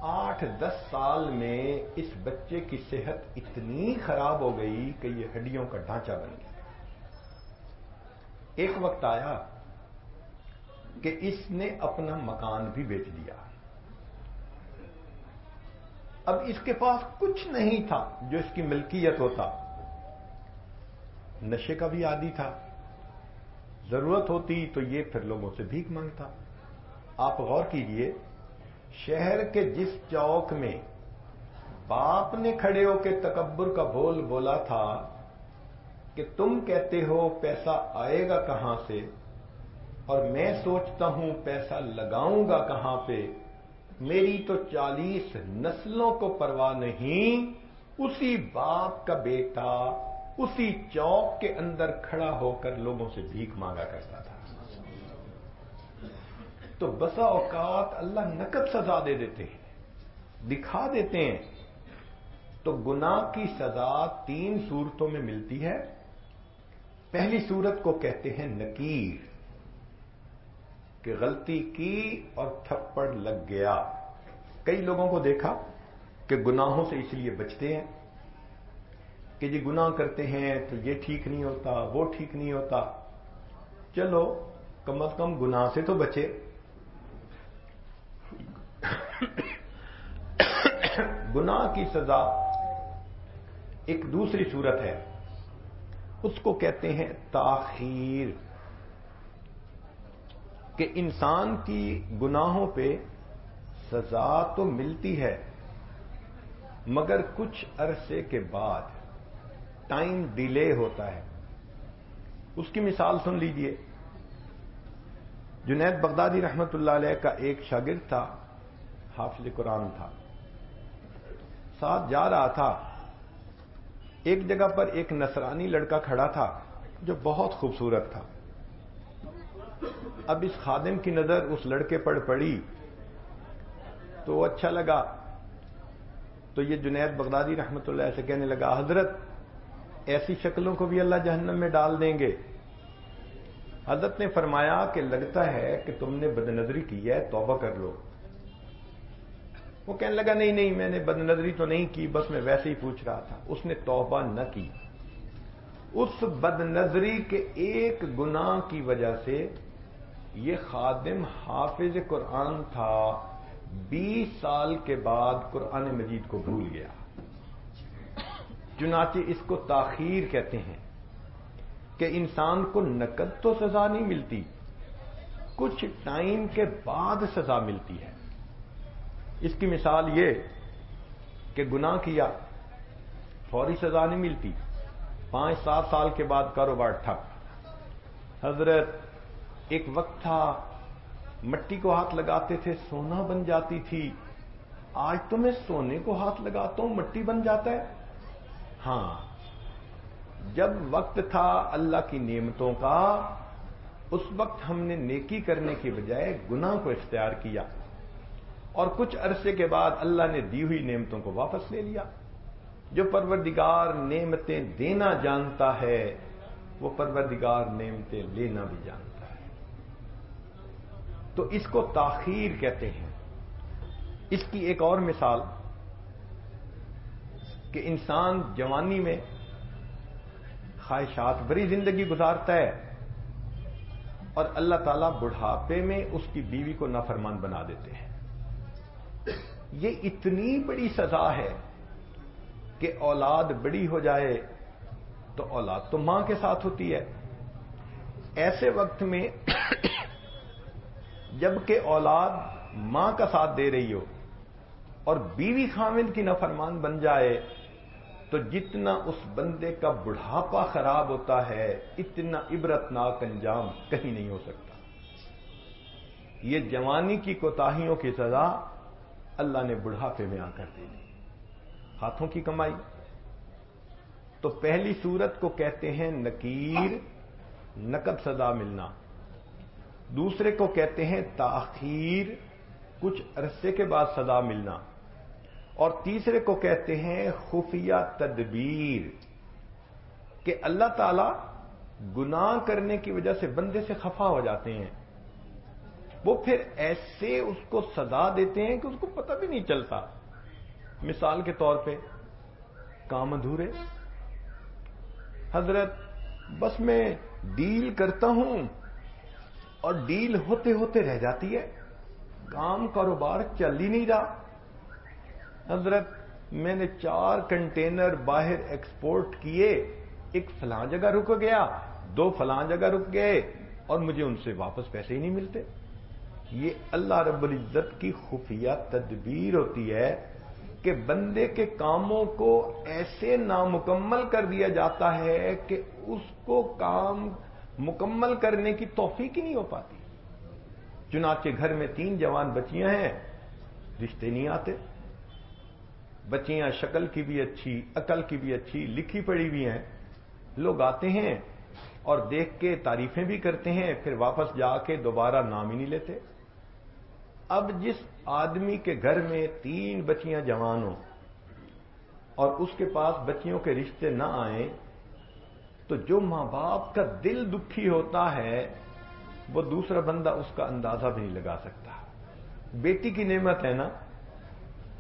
آٹھ دس سال میں اس بچے کی صحت اتنی خراب ہو گئی کہ یہ ہڈیوں کا ڈھانچہ بن گیا۔ ایک وقت آیا کہ اس نے اپنا مکان بھی بیچ دیا۔ اب اس کے پاس کچھ نہیں تھا جو اس کی ملکیت ہوتا۔ نشے کا بھی عادی تھا۔ ضرورت ہوتی تو یہ پھر لوگوں سے بھیک مانگتا۔ آپ غور کیجیے، شہر کے جس چوک میں باپ نے کھڑے ہو کے تکبر کا بول بولا تھا کہ تم کہتے ہو پیسہ آئے گا کہاں سے؟ اور میں سوچتا ہوں پیسہ لگاؤں گا کہاں پہ؟ میری تو چالیس نسلوں کو پرواہ نہیں، اسی باپ کا بیٹا، اسی چوک کے اندر کھڑا ہو کر لوگوں سے بھیک مانگا کرتا تھا۔ تو بسا اوقات اللہ نقد سزا دے دیتے ہیں، دکھا دیتے ہیں۔ تو گناہ کی سزا تین صورتوں میں ملتی ہے۔ پہلی صورت کو کہتے ہیں نکیر۔ کہ غلطی کی اور تھپڑ لگ گیا۔ کئی لوگوں کو دیکھا کہ گناہوں سے اس لیے بچتے ہیں کہ جی گناہ کرتے ہیں تو یہ ٹھیک نہیں ہوتا، وہ ٹھیک نہیں ہوتا۔ چلو، کم از کم گناہ سے تو بچے۔ گناہ کی سزا ایک دوسری صورت ہے۔ اس کو کہتے ہیں تاخیر۔ کہ انسان کی گناہوں پہ سزا تو ملتی ہے، مگر کچھ عرصے کے بعد ٹائم ڈیلے ہوتا ہے۔ اس کی مثال سن لیجیے۔ جنید بغدادی رحمت اللہ علیہ کا ایک شاگرد تھا، حافظ قرآن تھا۔ ساتھ جا رہا تھا۔ ایک جگہ پر ایک نصرانی لڑکا کھڑا تھا جو بہت خوبصورت تھا۔ اب اس خادم کی نظر اس لڑکے پر پڑی تو اچھا لگا۔ تو یہ جنید بغدادی رحمت اللہ سے کہنے لگا، حضرت، ایسی شکلوں کو بھی اللہ جہنم میں ڈال دیں گے۔ حضرت نے فرمایا کہ لگتا ہے کہ تم نے بد نظری کی ہے، توبہ کر لو۔ وہ کہنے لگا، نہیں نہیں، میں نے بد نظری تو نہیں کی، بس میں ویسے ہی پوچھ رہا تھا۔ اس نے توبہ نہ کی۔ اس بد نظری کے ایک گنا کی وجہ سے یہ خادم حافظ قرآن تھا، بیس سال کے بعد قرآن مجید کو بھول گیا۔ چنانچہ اس کو تاخیر کہتے ہیں کہ انسان کو نقد تو سزا نہیں ملتی، کچھ ٹائم کے بعد سزا ملتی ہے۔ اس کی مثال یہ کہ گناہ کیا، فوری سزا نہیں ملتی۔ پانچ، سات سال کے بعد کاروبار ٹھپ۔ حضرت ایک وقت تھا، مٹی کو ہاتھ لگاتے تھے، سونا بن جاتی تھی۔ آج تو میں سونے کو ہاتھ لگاتا ہوں، مٹی بن جاتا ہے۔ ہاں جب وقت تھا اللہ کی نعمتوں کا، اس وقت ہم نے نیکی کرنے کی بجائے گناہ کو اختیار کیا۔ اور کچھ عرصے کے بعد اللہ نے دی ہوئی نعمتوں کو واپس لے لیا۔ جو پروردگار نعمتیں دینا جانتا ہے، وہ پروردگار نعمتیں لینا بھی جانتا ہے۔ تو اس کو تاخیر کہتے ہیں۔ اس کی ایک اور مثال کہ انسان جوانی میں خواہشات بری زندگی گزارتا ہے اور اللہ تعالیٰ بڑھاپے میں اس کی بیوی کو نافرمان بنا دیتے ہیں۔ یہ اتنی بڑی سزا ہے کہ اولاد بڑی ہو جائے تو اولاد تو ماں کے ساتھ ہوتی ہے۔ ایسے وقت میں جبکہ اولاد ماں کا ساتھ دے رہی ہو اور بیوی خامد کی نفرمان بن جائے، تو جتنا اس بندے کا بڑھاپا خراب ہوتا ہے، اتنا عبرت ناک انجام کہیں نہیں ہو سکتا۔ یہ جوانی کی کوتاہیوں کی سزا اللہ نے بڑھاپے میں آ کر دے دی۔ ہاتھوں کی کمائی۔ تو پہلی صورت کو کہتے ہیں نکیر، نقد سزا ملنا۔ دوسرے کو کہتے ہیں تاخیر، کچھ عرصے کے بعد سزا ملنا۔ اور تیسرے کو کہتے ہیں خفیہ تدبیر، کہ اللہ تعالی گناہ کرنے کی وجہ سے بندے سے خفا ہو جاتے ہیں۔ وہ پھر ایسے اس کو سزا دیتے ہیں کہ اس کو پتہ بھی نہیں چلتا۔ مثال کے طور پہ، کام ادھورے۔ حضرت، بس میں ڈیل کرتا ہوں اور ڈیل ہوتے ہوتے رہ جاتی ہے۔ کام کاروبار چل ہی نہیں رہا۔ حضرت، میں نے چار کنٹینر باہر ایکسپورٹ کیے۔ ایک فلاں جگہ رک گیا، دو فلاں جگہ رک گئے، اور مجھے ان سے واپس پیسے ہی نہیں ملتے۔ یہ اللہ رب العزت کی خفیہ تدبیر ہوتی ہے کہ بندے کے کاموں کو ایسے نامکمل کر دیا جاتا ہے کہ اس کو کام مکمل کرنے کی توفیق ہی نہیں ہو پاتی۔ چنانچہ گھر میں تین جوان بچیاں ہیں، رشتے نہیں آتے۔ بچیاں شکل کی بھی اچھی، عقل کی بھی اچھی، لکھی پڑی بھی ہیں۔ لوگ آتے ہیں اور دیکھ کے تعریفیں بھی کرتے ہیں، پھر واپس جا کے دوبارہ نام ہی نہیں لیتے۔ اب جس آدمی کے گھر میں تین بچیاں جوان ہوں اور اس کے پاس بچیوں کے رشتے نہ آئیں تو جو ماں باپ کا دل دکھی ہوتا ہے، وہ دوسرا بندہ اس کا اندازہ بھی نہیں لگا سکتا۔ بیٹی کی نعمت ہے نا،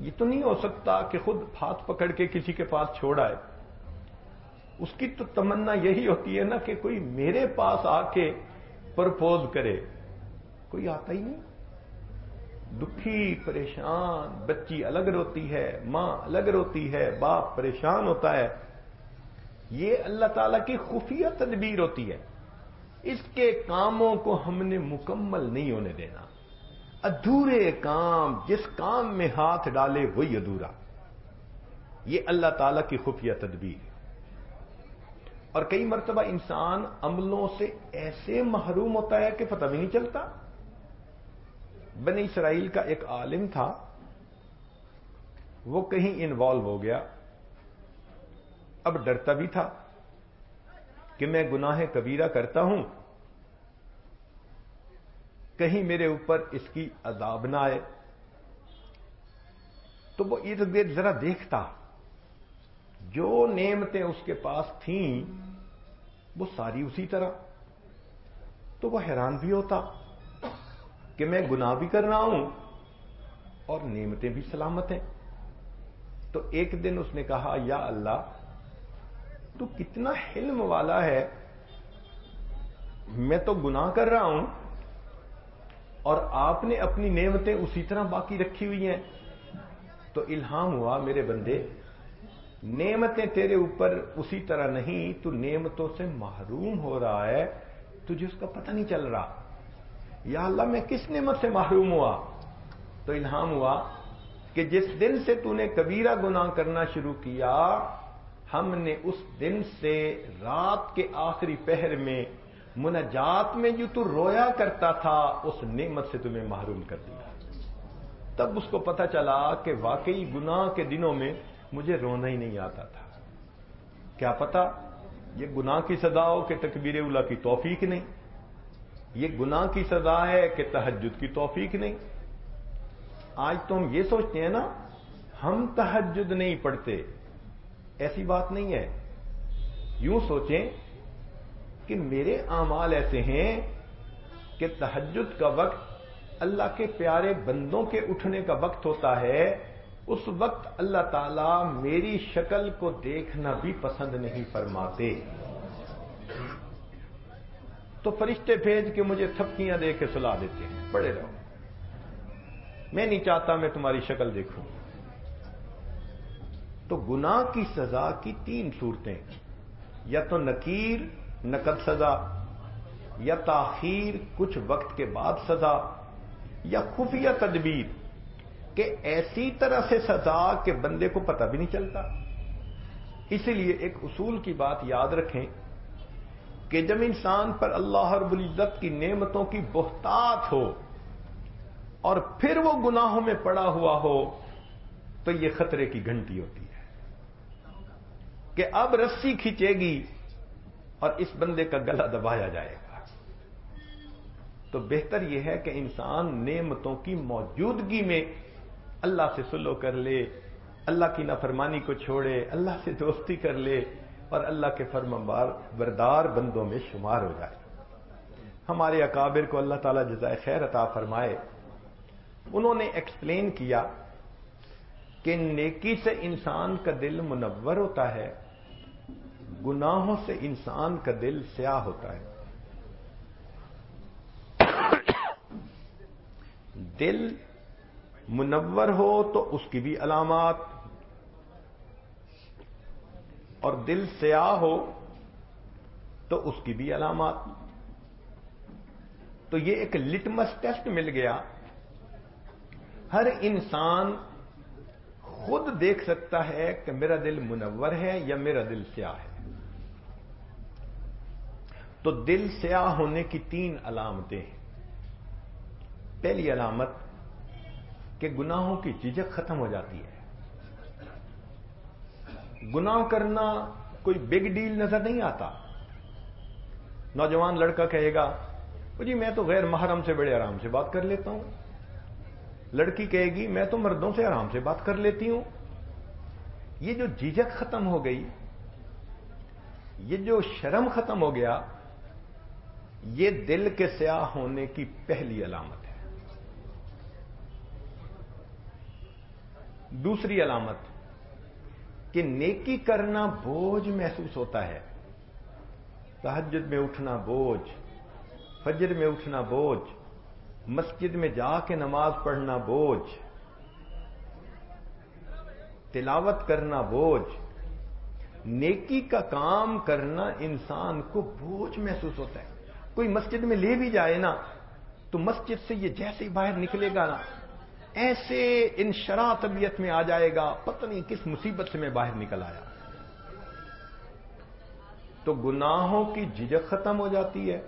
یہ تو نہیں ہو سکتا کہ خود ہاتھ پکڑ کے کسی کے پاس چھوڑ آئے۔ اس کی تو تمنا یہی ہوتی ہے نا کہ کوئی میرے پاس آ کے پرپوز کرے۔ کوئی آتا ہی نہیں۔ دکھی، پریشان، بچی الگ روتی ہے، ماں الگ روتی ہے، باپ پریشان ہوتا ہے۔ یہ اللہ تعالی کی خفیہ تدبیر ہوتی ہے۔ اس کے کاموں کو ہم نے مکمل نہیں ہونے دینا۔ ادھورے کام جس کام میں ہاتھ ڈالے وہی ادھورا۔ یہ اللہ تعالی کی خفیہ تدبیر۔ اور کئی مرتبہ انسان عملوں سے ایسے محروم ہوتا ہے کہ پتہ بھی نہیں چلتا۔ بنی اسرائیل کا ایک عالم تھا، وہ کہیں انوالو ہو گیا۔ اب ڈرتا بھی تھا کہ میں گناہ کبیرہ کرتا ہوں۔ کہیں میرے اوپر اس کی عذاب نہ آئے۔ تو وہ ارد گرد ذرا دیکھتا۔ جو نعمتیں اس کے پاس تھیں، وہ ساری اسی طرح۔ تو وہ حیران بھی ہوتا کہ میں گناہ بھی کر رہا ہوں اور نعمتیں بھی سلامت ہیں۔ تو ایک دن اس نے کہا، یا اللہ تو کتنا حلم والا ہے۔ میں تو گناہ کر رہا ہوں اور آپ نے اپنی نعمتیں اسی طرح باقی رکھی ہوئی ہیں۔ تو الہام ہوا میرے بندے، نعمتیں تیرے اوپر اسی طرح نہیں، تو نعمتوں سے محروم ہو رہا ہے، تجھے اس کا پتہ نہیں چل رہا۔ یا اللہ، میں کس نعمت سے محروم ہوا؟ تو الہام ہوا کہ جس دن سے تو نے کبیرہ گناہ کرنا شروع کیا ہم نے اس دن سے رات کے آخری پہر میں منجات میں جو تو رویا کرتا تھا، اس نعمت سے تمہیں محروم کر دیا۔ تب اس کو پتا چلا کہ واقعی گناہ کے دنوں میں مجھے رونا ہی نہیں آتا تھا۔ کیا پتا یہ گناہ کی سزا ہو کہ تکبیر اولا کی توفیق نہیں۔ یہ گناہ کی سزا ہے کہ تحجد کی توفیق نہیں۔ آج تو ہم یہ سوچتے ہیں نا، ہم تحجد نہیں پڑھتے۔ ایسی بات نہیں ہے۔ یوں سوچیں کہ میرے اعمال ایسے ہیں کہ تحجد کا وقت اللہ کے پیارے بندوں کے اٹھنے کا وقت ہوتا ہے۔ اس وقت اللہ تعالی میری شکل کو دیکھنا بھی پسند نہیں فرماتے۔ تو فرشتے بھیج کے مجھے تھپکیاں دے کے سلا دیتے ہیں۔ پڑے رہو۔ میں نہیں چاہتا میں تمہاری شکل دیکھوں۔ تو گناہ کی سزا کی تین صورتیں۔ یا تو نکیر، نقد سزا، یا تاخیر، کچھ وقت کے بعد سزا، یا خفیہ تدبیر، کہ ایسی طرح سے سزا کہ بندے کو پتہ بھی نہیں چلتا۔ اسی لیے ایک اصول کی بات یاد رکھیں کہ جب انسان پر اللہ رب العزت کی نعمتوں کی بہتات ہو اور پھر وہ گناہوں میں پڑا ہوا ہو، تو یہ خطرے کی گھنٹی ہوتی کہ اب رسی کھینچے گی اور اس بندے کا گلا دبایا جائے گا۔ تو بہتر یہ ہے کہ انسان نعمتوں کی موجودگی میں اللہ سے سلو کر لے، اللہ کی نافرمانی کو چھوڑے، اللہ سے دوستی کر لے اور اللہ کے فرمبار بردار بندوں میں شمار ہو جائے۔ ہمارے اکابر کو اللہ تعالی جزائے خیر عطا فرمائے۔ انہوں نے ایکسپلین کیا کہ نیکی سے انسان کا دل منور ہوتا ہے۔ گناہوں سے انسان کا دل سیاہ ہوتا ہے۔ دل منور ہو تو اس کی بھی علامات۔ اور دل سیاہ ہو تو اس کی بھی علامات۔ تو یہ ایک لٹمس ٹیسٹ مل گیا۔ ہر انسان خود دیکھ سکتا ہے کہ میرا دل منور ہے یا میرا دل سیاہ ہے۔ تو دل سیاہ ہونے کی تین علامتیں ہیں۔ پہلی علامت کہ گناہوں کی جھجک ختم ہو جاتی ہے۔ گناہ کرنا کوئی بگ ڈیل نظر نہیں آتا۔ نوجوان لڑکا کہے گا جی میں تو غیر محرم سے بڑے آرام سے بات کر لیتا ہوں۔ لڑکی کہے گی، میں تو مردوں سے آرام سے بات کر لیتی ہوں۔ یہ جو جھجک ختم ہو گئی، یہ جو شرم ختم ہو گیا یہ دل کے سیاہ ہونے کی پہلی علامت ہے۔ دوسری علامت، کہ نیکی کرنا بوجھ محسوس ہوتا ہے۔ تحجد میں اٹھنا بوجھ، فجر میں اٹھنا بوجھ، مسجد میں جا کے نماز پڑھنا بوجھ، تلاوت کرنا بوجھ۔ نیکی کا کام کرنا انسان کو بوجھ محسوس ہوتا ہے۔ کوئی مسجد میں لے بھی جائے نا، تو مسجد سے یہ جیسے ہی باہر نکلے گا نا، ایسے ان شرح طبیعت میں آ جائے گا، پتہ نہیں کس مصیبت سے میں باہر نکل آیا۔ تو گناہوں کی جھجک ختم ہو جاتی ہے۔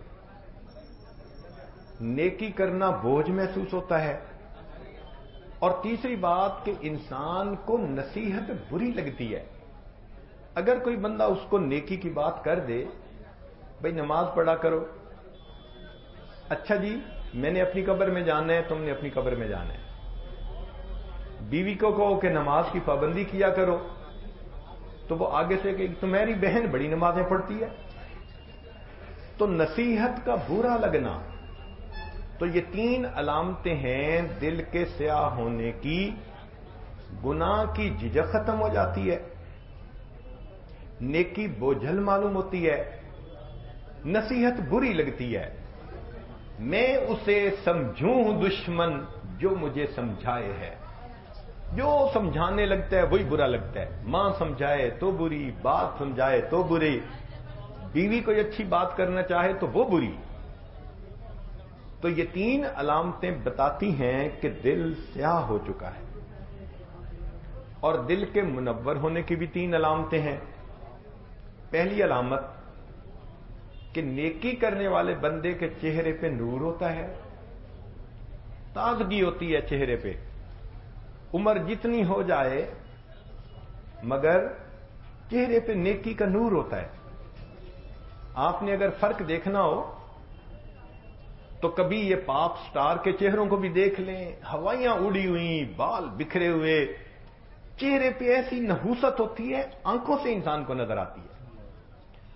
نیکی کرنا بوجھ محسوس ہوتا ہے۔ اور تیسری بات کہ انسان کو نصیحت بری لگتی ہے۔ اگر کوئی بندہ اس کو نیکی کی بات کر دے، بھائی نماز پڑھا کرو اچھا جی میں نے اپنی قبر میں جانا ہے، تم نے اپنی قبر میں جانا ہے۔ بیوی کو کہو کہ نماز کی پابندی کیا کرو۔ تو وہ آگے سے کہ تمہاری بہن بڑی نمازیں پڑھتی ہے۔ تو نصیحت کا برا لگنا۔ تو یہ تین علامتیں ہیں دل کے سیاہ ہونے کی۔ گناہ کی جھجک ختم ہو جاتی ہے۔ نیکی بوجھل معلوم ہوتی ہے۔ نصیحت بری لگتی ہے۔ میں اسے سمجھوں دشمن جو مجھے سمجھائے ہے۔ جو سمجھانے لگتا ہے وہی برا لگتا ہے۔ ماں سمجھائے تو بری بات سمجھائے تو بری۔ بیوی کوئی اچھی بات کرنا چاہے تو وہ بری۔ تو یہ تین علامتیں بتاتی ہیں کہ دل سیاہ ہو چکا ہے۔ اور دل کے منور ہونے کی بھی تین علامتیں ہیں۔ پہلی علامت کہ نیکی کرنے والے بندے کے چہرے پہ نور ہوتا ہے، تازگی ہوتی ہے چہرے پہ۔ عمر جتنی ہو جائے، مگر چہرے پہ نیکی کا نور ہوتا ہے۔ آپ نے اگر فرق دیکھنا ہو، تو کبھی یہ پاپ سٹار کے چہروں کو بھی دیکھ لیں۔ ہوائیاں اڑی ہوئی بال بکھرے ہوئے۔ چہرے پہ ایسی نحوست ہوتی ہے، آنکھوں سے انسان کو نظر آتی ہے۔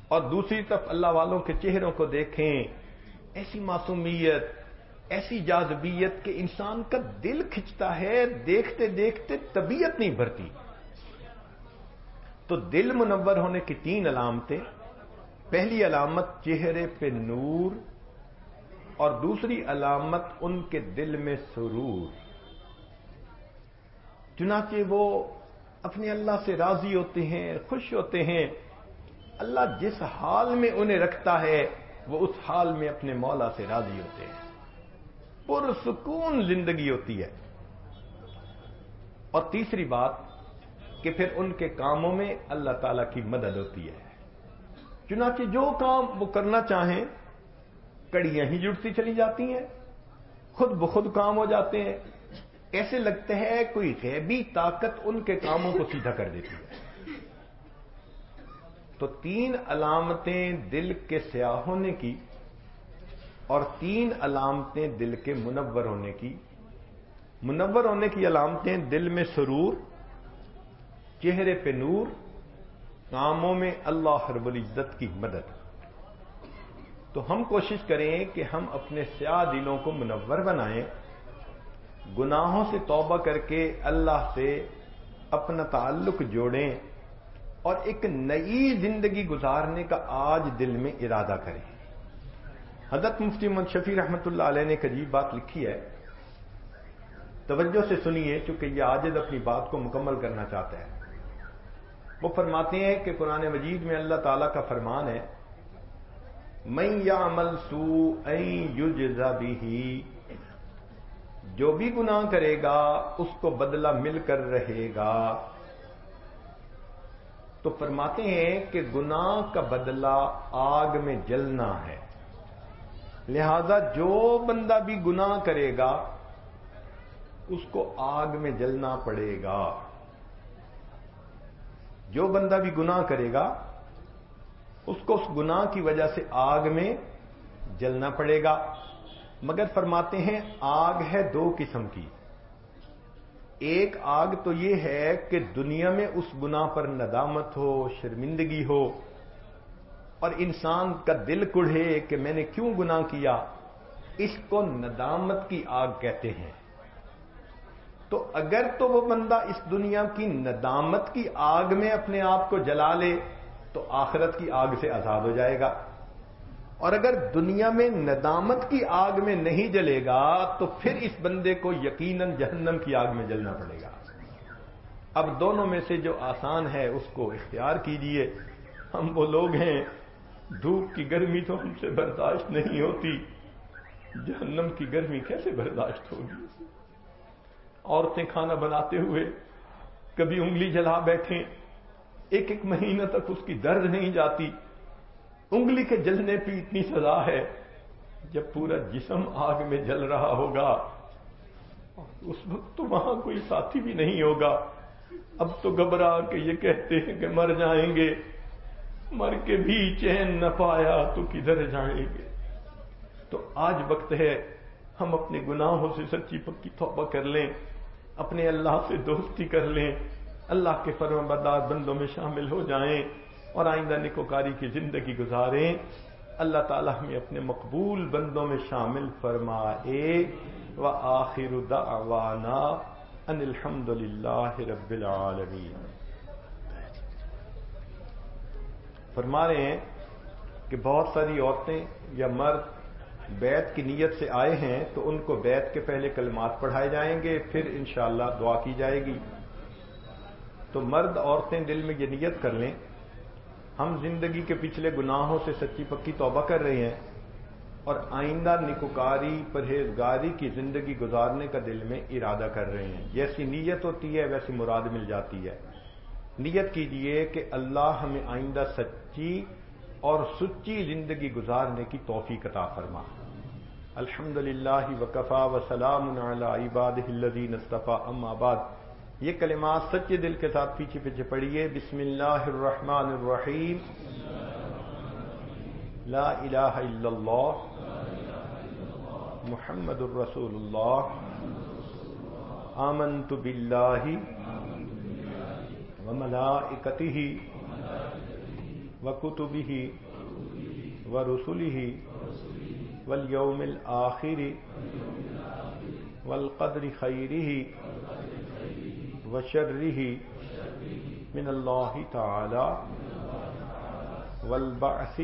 اور دوسری طرف اللہ والوں کے چہروں کو دیکھیں، ایسی معصومیت، ایسی جازبیت کہ انسان کا دل کھچتا ہے، دیکھتے دیکھتے طبیعت نہیں بھرتی۔ تو دل منور ہونے کی تین علامتیں، پہلی علامت چہرے پہ نور، اور دوسری علامت ان کے دل میں سرور۔ چنانچہ وہ اپنے اللہ سے راضی ہوتے ہیں، خوش ہوتے ہیں اللہ جس حال میں انہیں رکھتا ہے، وہ اس حال میں اپنے مولا سے راضی ہوتے ہیں۔ پرسکون زندگی ہوتی ہے۔ اور تیسری بات کہ پھر ان کے کاموں میں اللہ تعالی کی مدد ہوتی ہے۔ چنانچہ جو کام وہ کرنا چاہیں، کڑیاں ہی جڑتی چلی جاتی ہیں۔ خود بخود کام ہو جاتے ہیں۔ ایسے لگتے ہیں کوئی غیبی طاقت ان کے کاموں کو سیدھا کر دیتی ہے۔ تو تین علامتیں دل کے سیاہ ہونے کی اور تین علامتیں دل کے منور ہونے کی۔ منور ہونے کی علامتیں دل میں سرور، چہرے پہ نور، کاموں میں اللہ رب العزت کی مدد۔ تو ہم کوشش کریں کہ ہم اپنے سیاہ دلوں کو منور بنائیں، گناہوں سے توبہ کر کے اللہ سے اپنا تعلق جوڑیں۔ اور ایک نئی زندگی گزارنے کا آج دل میں ارادہ کریں۔ حضرت مفتی محمد شفیع رحمت اللہ علیہ نے ایک عجیب بات لکھی ہے۔ توجہ سے سنیے، چونکہ یہ آجد اپنی بات کو مکمل کرنا چاہتا ہے۔ وہ فرماتے ہیں کہ قرآن مجید میں اللہ تعالی کا فرمان ہے میں یا عمل سو بھی جو بھی گناہ کرے گا، اس کو بدلہ مل کر رہے گا۔ تو فرماتے ہیں کہ گناہ کا بدلہ آگ میں جلنا ہے۔ لہذا جو بندہ بھی گناہ کرے گا، اس کو آگ میں جلنا پڑے گا۔ جو بندہ بھی گناہ کرے گا، اس کو اس گناہ کی وجہ سے آگ میں جلنا پڑے گا۔ مگر فرماتے ہیں آگ ہے دو قسم کی۔ ایک آگ تو یہ ہے کہ دنیا میں اس گناہ پر ندامت ہو، شرمندگی ہو، اور انسان کا دل کڑھے کہ میں نے کیوں گناہ کیا؟ اس کو ندامت کی آگ کہتے ہیں۔ تو اگر تو وہ بندہ اس دنیا کی ندامت کی آگ میں اپنے آپ کو جلا لے، تو آخرت کی آگ سے آزاد ہو جائے گا۔ اور اگر دنیا میں ندامت کی آگ میں نہیں جلے گا تو پھر اس بندے کو یقیناً جہنم کی آگ میں جلنا پڑے گا۔ اب دونوں میں سے جو آسان ہے اس کو اختیار کیجیے۔ ہم وہ لوگ ہیں، دھوپ کی گرمی تو ہم سے برداشت نہیں ہوتی۔ جہنم کی گرمی کیسے برداشت ہوگی؟ عورتیں کھانا بناتے ہوئے کبھی انگلی جلا بیٹھیں۔ ایک ایک مہینہ تک اس کی درد نہیں جاتی۔ انگلی کے جلنے پہ اتنی سزا ہے جب پورا جسم آگ میں جل رہا ہوگا اس وقت تو وہاں کوئی ساتھی بھی نہیں ہوگا۔ اب تو گھبرا کے یہ کہتے ہیں کہ مر جائیں گے۔ مر کے بھی چین نہ پایا تو کدھر جائیں گے؟ تو آج وقت ہے، ہم اپنے گناہوں سے سچی پکی توبہ کر لیں، اپنے اللہ سے دوستی کر لیں، اللہ کے فرم بردار بندوں میں شامل ہو جائیں۔ اور آئندہ نکوکاری کی زندگی گزاریں۔ اللہ تعالیٰ ہمیں اپنے مقبول بندوں میں شامل فرمائے۔ و آخر دعوانا ان الحمد للہ رب العالمین۔ فرما رہے ہیں کہ بہت ساری عورتیں یا مرد بیت کی نیت سے آئے ہیں تو ان کو بیت کے پہلے کلمات پڑھائے جائیں گے، پھر انشاءاللہ دعا کی جائے گی۔ تو مرد عورتیں دل میں یہ نیت کر لیں ہم زندگی کے پچھلے گناہوں سے سچی پکی توبہ کر رہے ہیں اور آئندہ نکوکاری پرہیزگاری کی زندگی گزارنے کا دل میں ارادہ کر رہے ہیں۔ جیسی نیت ہوتی ہے، ویسی مراد مل جاتی ہے۔ نیت کیجیے کہ اللہ ہمیں آئندہ سچی اور سچی زندگی گزارنے کی توفیق عطا فرما۔ الحمد للہ وکفا وسلام عباد الدین اصطفیٰ ام آباد یہ کلمات سچے دل کے ساتھ پیچھے پیچھے پڑھیے۔ بسم اللہ الرحمن الرحیم۔ لا الہ الا اللہ۔ محمد الرسول اللہ آمنت باللہ وملائکتہ وکتبہ ورسلہ والیوم الآخر والقدر خیرہ۔ وشرہ من اللہ تعالی والبعث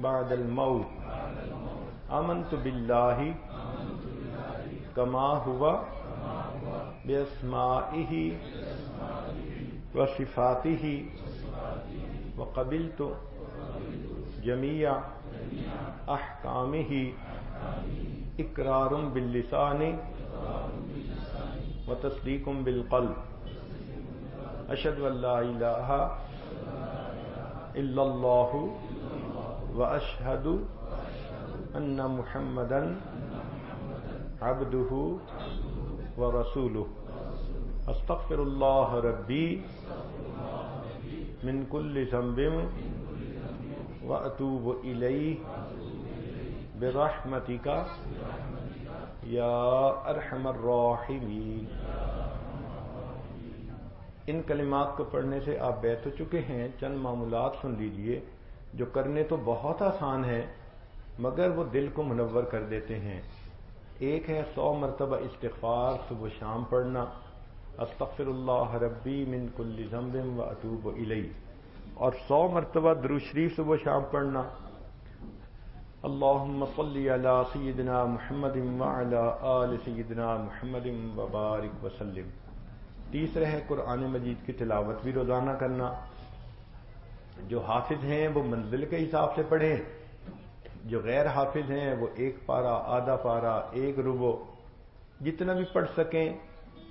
بعد الموت. آمنت باللہ کما ہوا باسمائه وصفاته وقبلت جميع احکامه اقرار باللسان وتصدیق بالقلب. اشهد ان لا اله الا الله واشهد ان محمدا عبده ورسوله استغفر الله ربي من كل ذنب واتوب اليه برحمتك یا ارحم الراحمین۔ ان کلمات کو پڑھنے سے آپ بیت ہو چکے ہیں، چند معمولات سن لیجیے، جو کرنے تو بہت آسان ہے مگر وہ دل کو منور کر دیتے ہیں۔ ایک ہے سو مرتبہ استغفار، صبح شام پڑھنا۔ استغفر اللہ ربی من کل ذنب و اطوب علی اور سو مرتبہ دروشریف صبح شام پڑھنا۔ اللهم صل على سيدنا محمد وعلى آل سيدنا محمد وبارك وسلم۔ تیسرے ہے قرآن مجید کی تلاوت بھی روزانہ کرنا۔ جو حافظ ہیں وہ منزل کے حساب سے پڑھیں۔ جو غیر حافظ ہیں وہ ایک پارا، آدھا پارا، ایک ربو جتنا بھی پڑھ سکیں،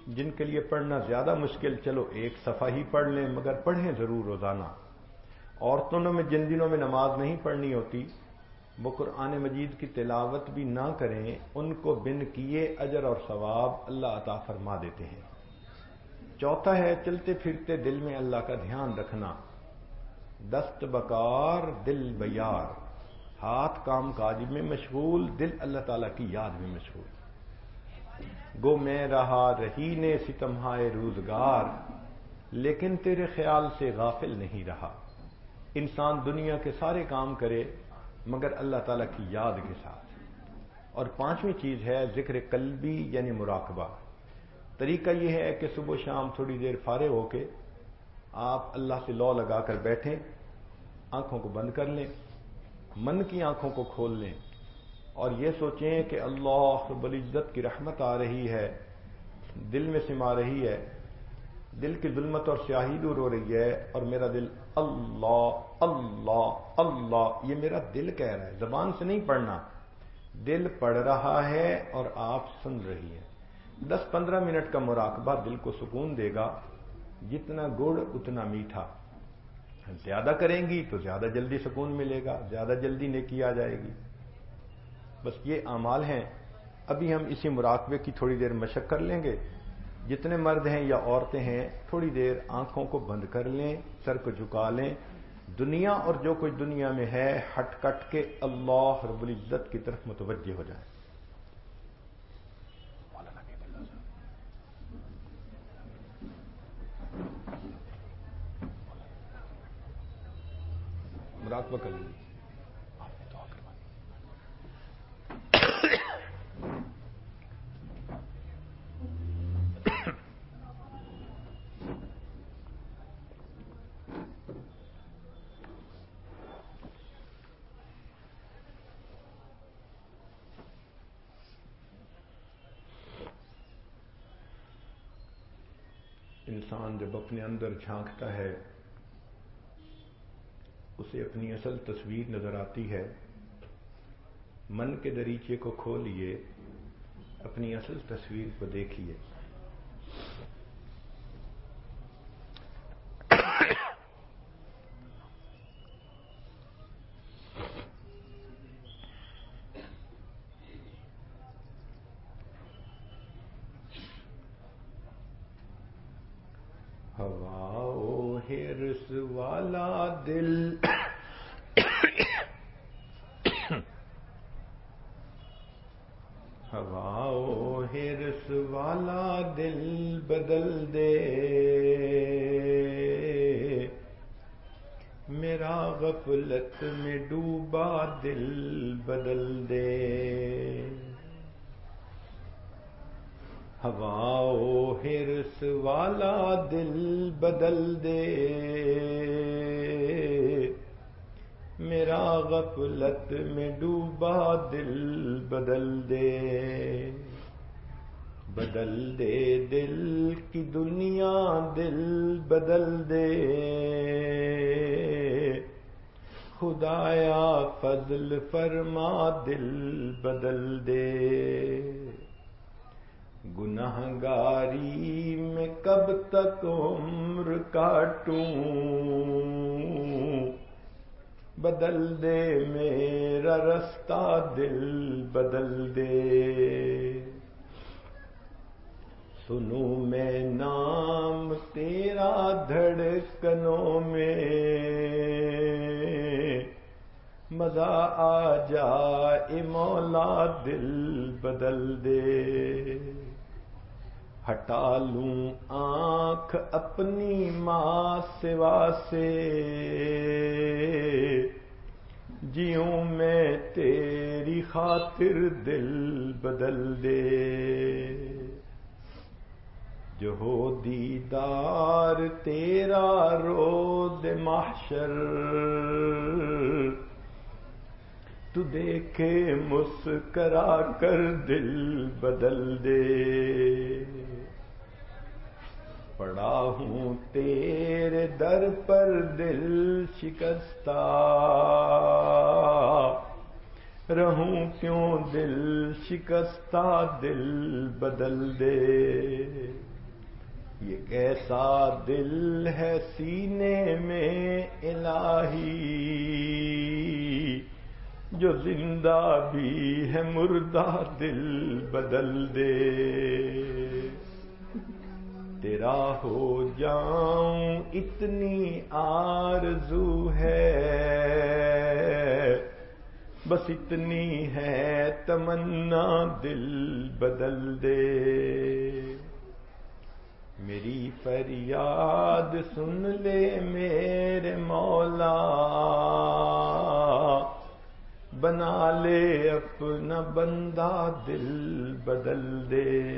جن کے لیے پڑھنا زیادہ مشکل، چلو ایک صفحہ ہی پڑھ لیں، مگر پڑھیں ضرور روزانہ۔ عورتوں میں، جن دنوں میں نماز نہیں پڑھنی ہوتی وہ قرآن مجید کی تلاوت بھی نہ کریں، ان کو بن کیے اجر اور ثواب اللہ عطا فرما دیتے ہیں۔ چوتھا ہے، چلتے پھرتے دل میں اللہ کا دھیان رکھنا۔ دست بکار، دل بیار۔ ہاتھ کام کاج میں مشغول، دل اللہ تعالی کی یاد میں مشغول۔ گو میں رہا رہی نے ستمہائے روزگار۔ لیکن تیرے خیال سے غافل نہیں رہا۔ انسان دنیا کے سارے کام کرے مگر اللہ تعالیٰ کی یاد کے ساتھ۔ اور پانچویں چیز ہے ذکر قلبی یعنی مراقبہ۔ طریقہ یہ ہے کہ صبح شام تھوڑی دیر فارغ ہو کے آپ اللہ سے لو لگا کر بیٹھیں، آنکھوں کو بند کر لیں، من کی آنکھوں کو کھول لیں اور یہ سوچیں کہ اللہ رب العزت کی رحمت آ رہی ہے، دل میں سما رہی ہے۔ دل کی ظلمت اور سیاہی دور ہو رہی ہے اور میرا دل اللہ اللہ اللہ، یہ میرا دل کہہ رہا ہے، زبان سے نہیں پڑھنا۔ دل پڑھ رہا ہے اور آپ سن رہی ہیں۔ دس پندرہ منٹ کا مراقبہ دل کو سکون دے گا۔ جتنا گڑ، اتنا میٹھا۔ زیادہ کریں گی تو زیادہ جلدی سکون ملے گا، زیادہ جلدی نیکی آ جائے گی۔ بس یہ اعمال ہیں۔ ابھی ہم اسی مراقبے کی تھوڑی دیر مشق کر لیں گے۔ جتنے مرد ہیں یا عورتیں ہیں، تھوڑی دیر آنکھوں کو بند کر لیں، سر کو جھکا لیں۔ دنیا اور جو کچھ دنیا میں ہے، ہٹ کٹ کے اللہ رب العزت کی طرف متوجہ ہو جائیں۔ مراقبہ کر لیجیے انسان جب اپنے اندر جھانکتا ہے، اسے اپنی اصل تصویر نظر آتی ہے۔ من کے دریچے کو کھولیے اپنی اصل تصویر کو دیکھیے ہوا ہرس والا دل ہوا ہرس والا دل بدل دے۔ میرا غفلت میں ڈوبا دل بدل دے۔ ہوا ہرس والا دل بدل دے۔ میرا غفلت میں ڈوبا دل بدل دے۔ بدل دے دل کی دنیا دل بدل دے۔ خدایا فضل فرما دل بدل دے۔ گناہ گاری میں کب تک عمر کاٹوں؟ بدل دے میرا رستہ، دل بدل دے۔ سنو میں نام تیرا دھڑکنوں میں۔ مزہ آ جائے مولا، دل بدل دے۔ ہٹا لوں آنکھ اپنی ماں سوا سے۔ جیوں میں تیری خاطر دل بدل دے۔ جو ہو دیدار تیرا رود محشر، تو دیکھے مسکرا کر دل بدل دے۔ پڑا ہوں تیرے در پر دل شکستہ۔ رہوں کیوں دل شکستہ، دل بدل دے۔ یہ کیسا دل ہے سینے میں الہی؟ جو زندہ بھی ہے مردہ، دل بدل دے۔ تیرا ہو جاؤں، اتنی آرزو ہے۔ بس اتنی ہے، تمنا دل بدل دے۔ میری فریاد سن لے میرے مولا۔ بنا لے اپنا بندہ دل بدل دے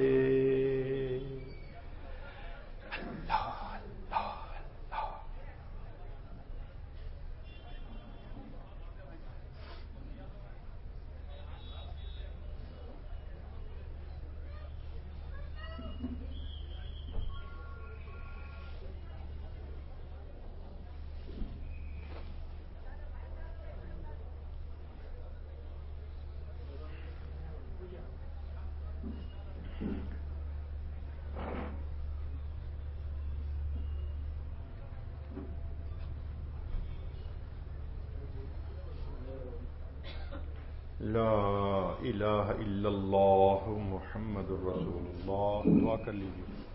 لا الہ الا اللہ محمد رسول اللہ دعا کر لیجیے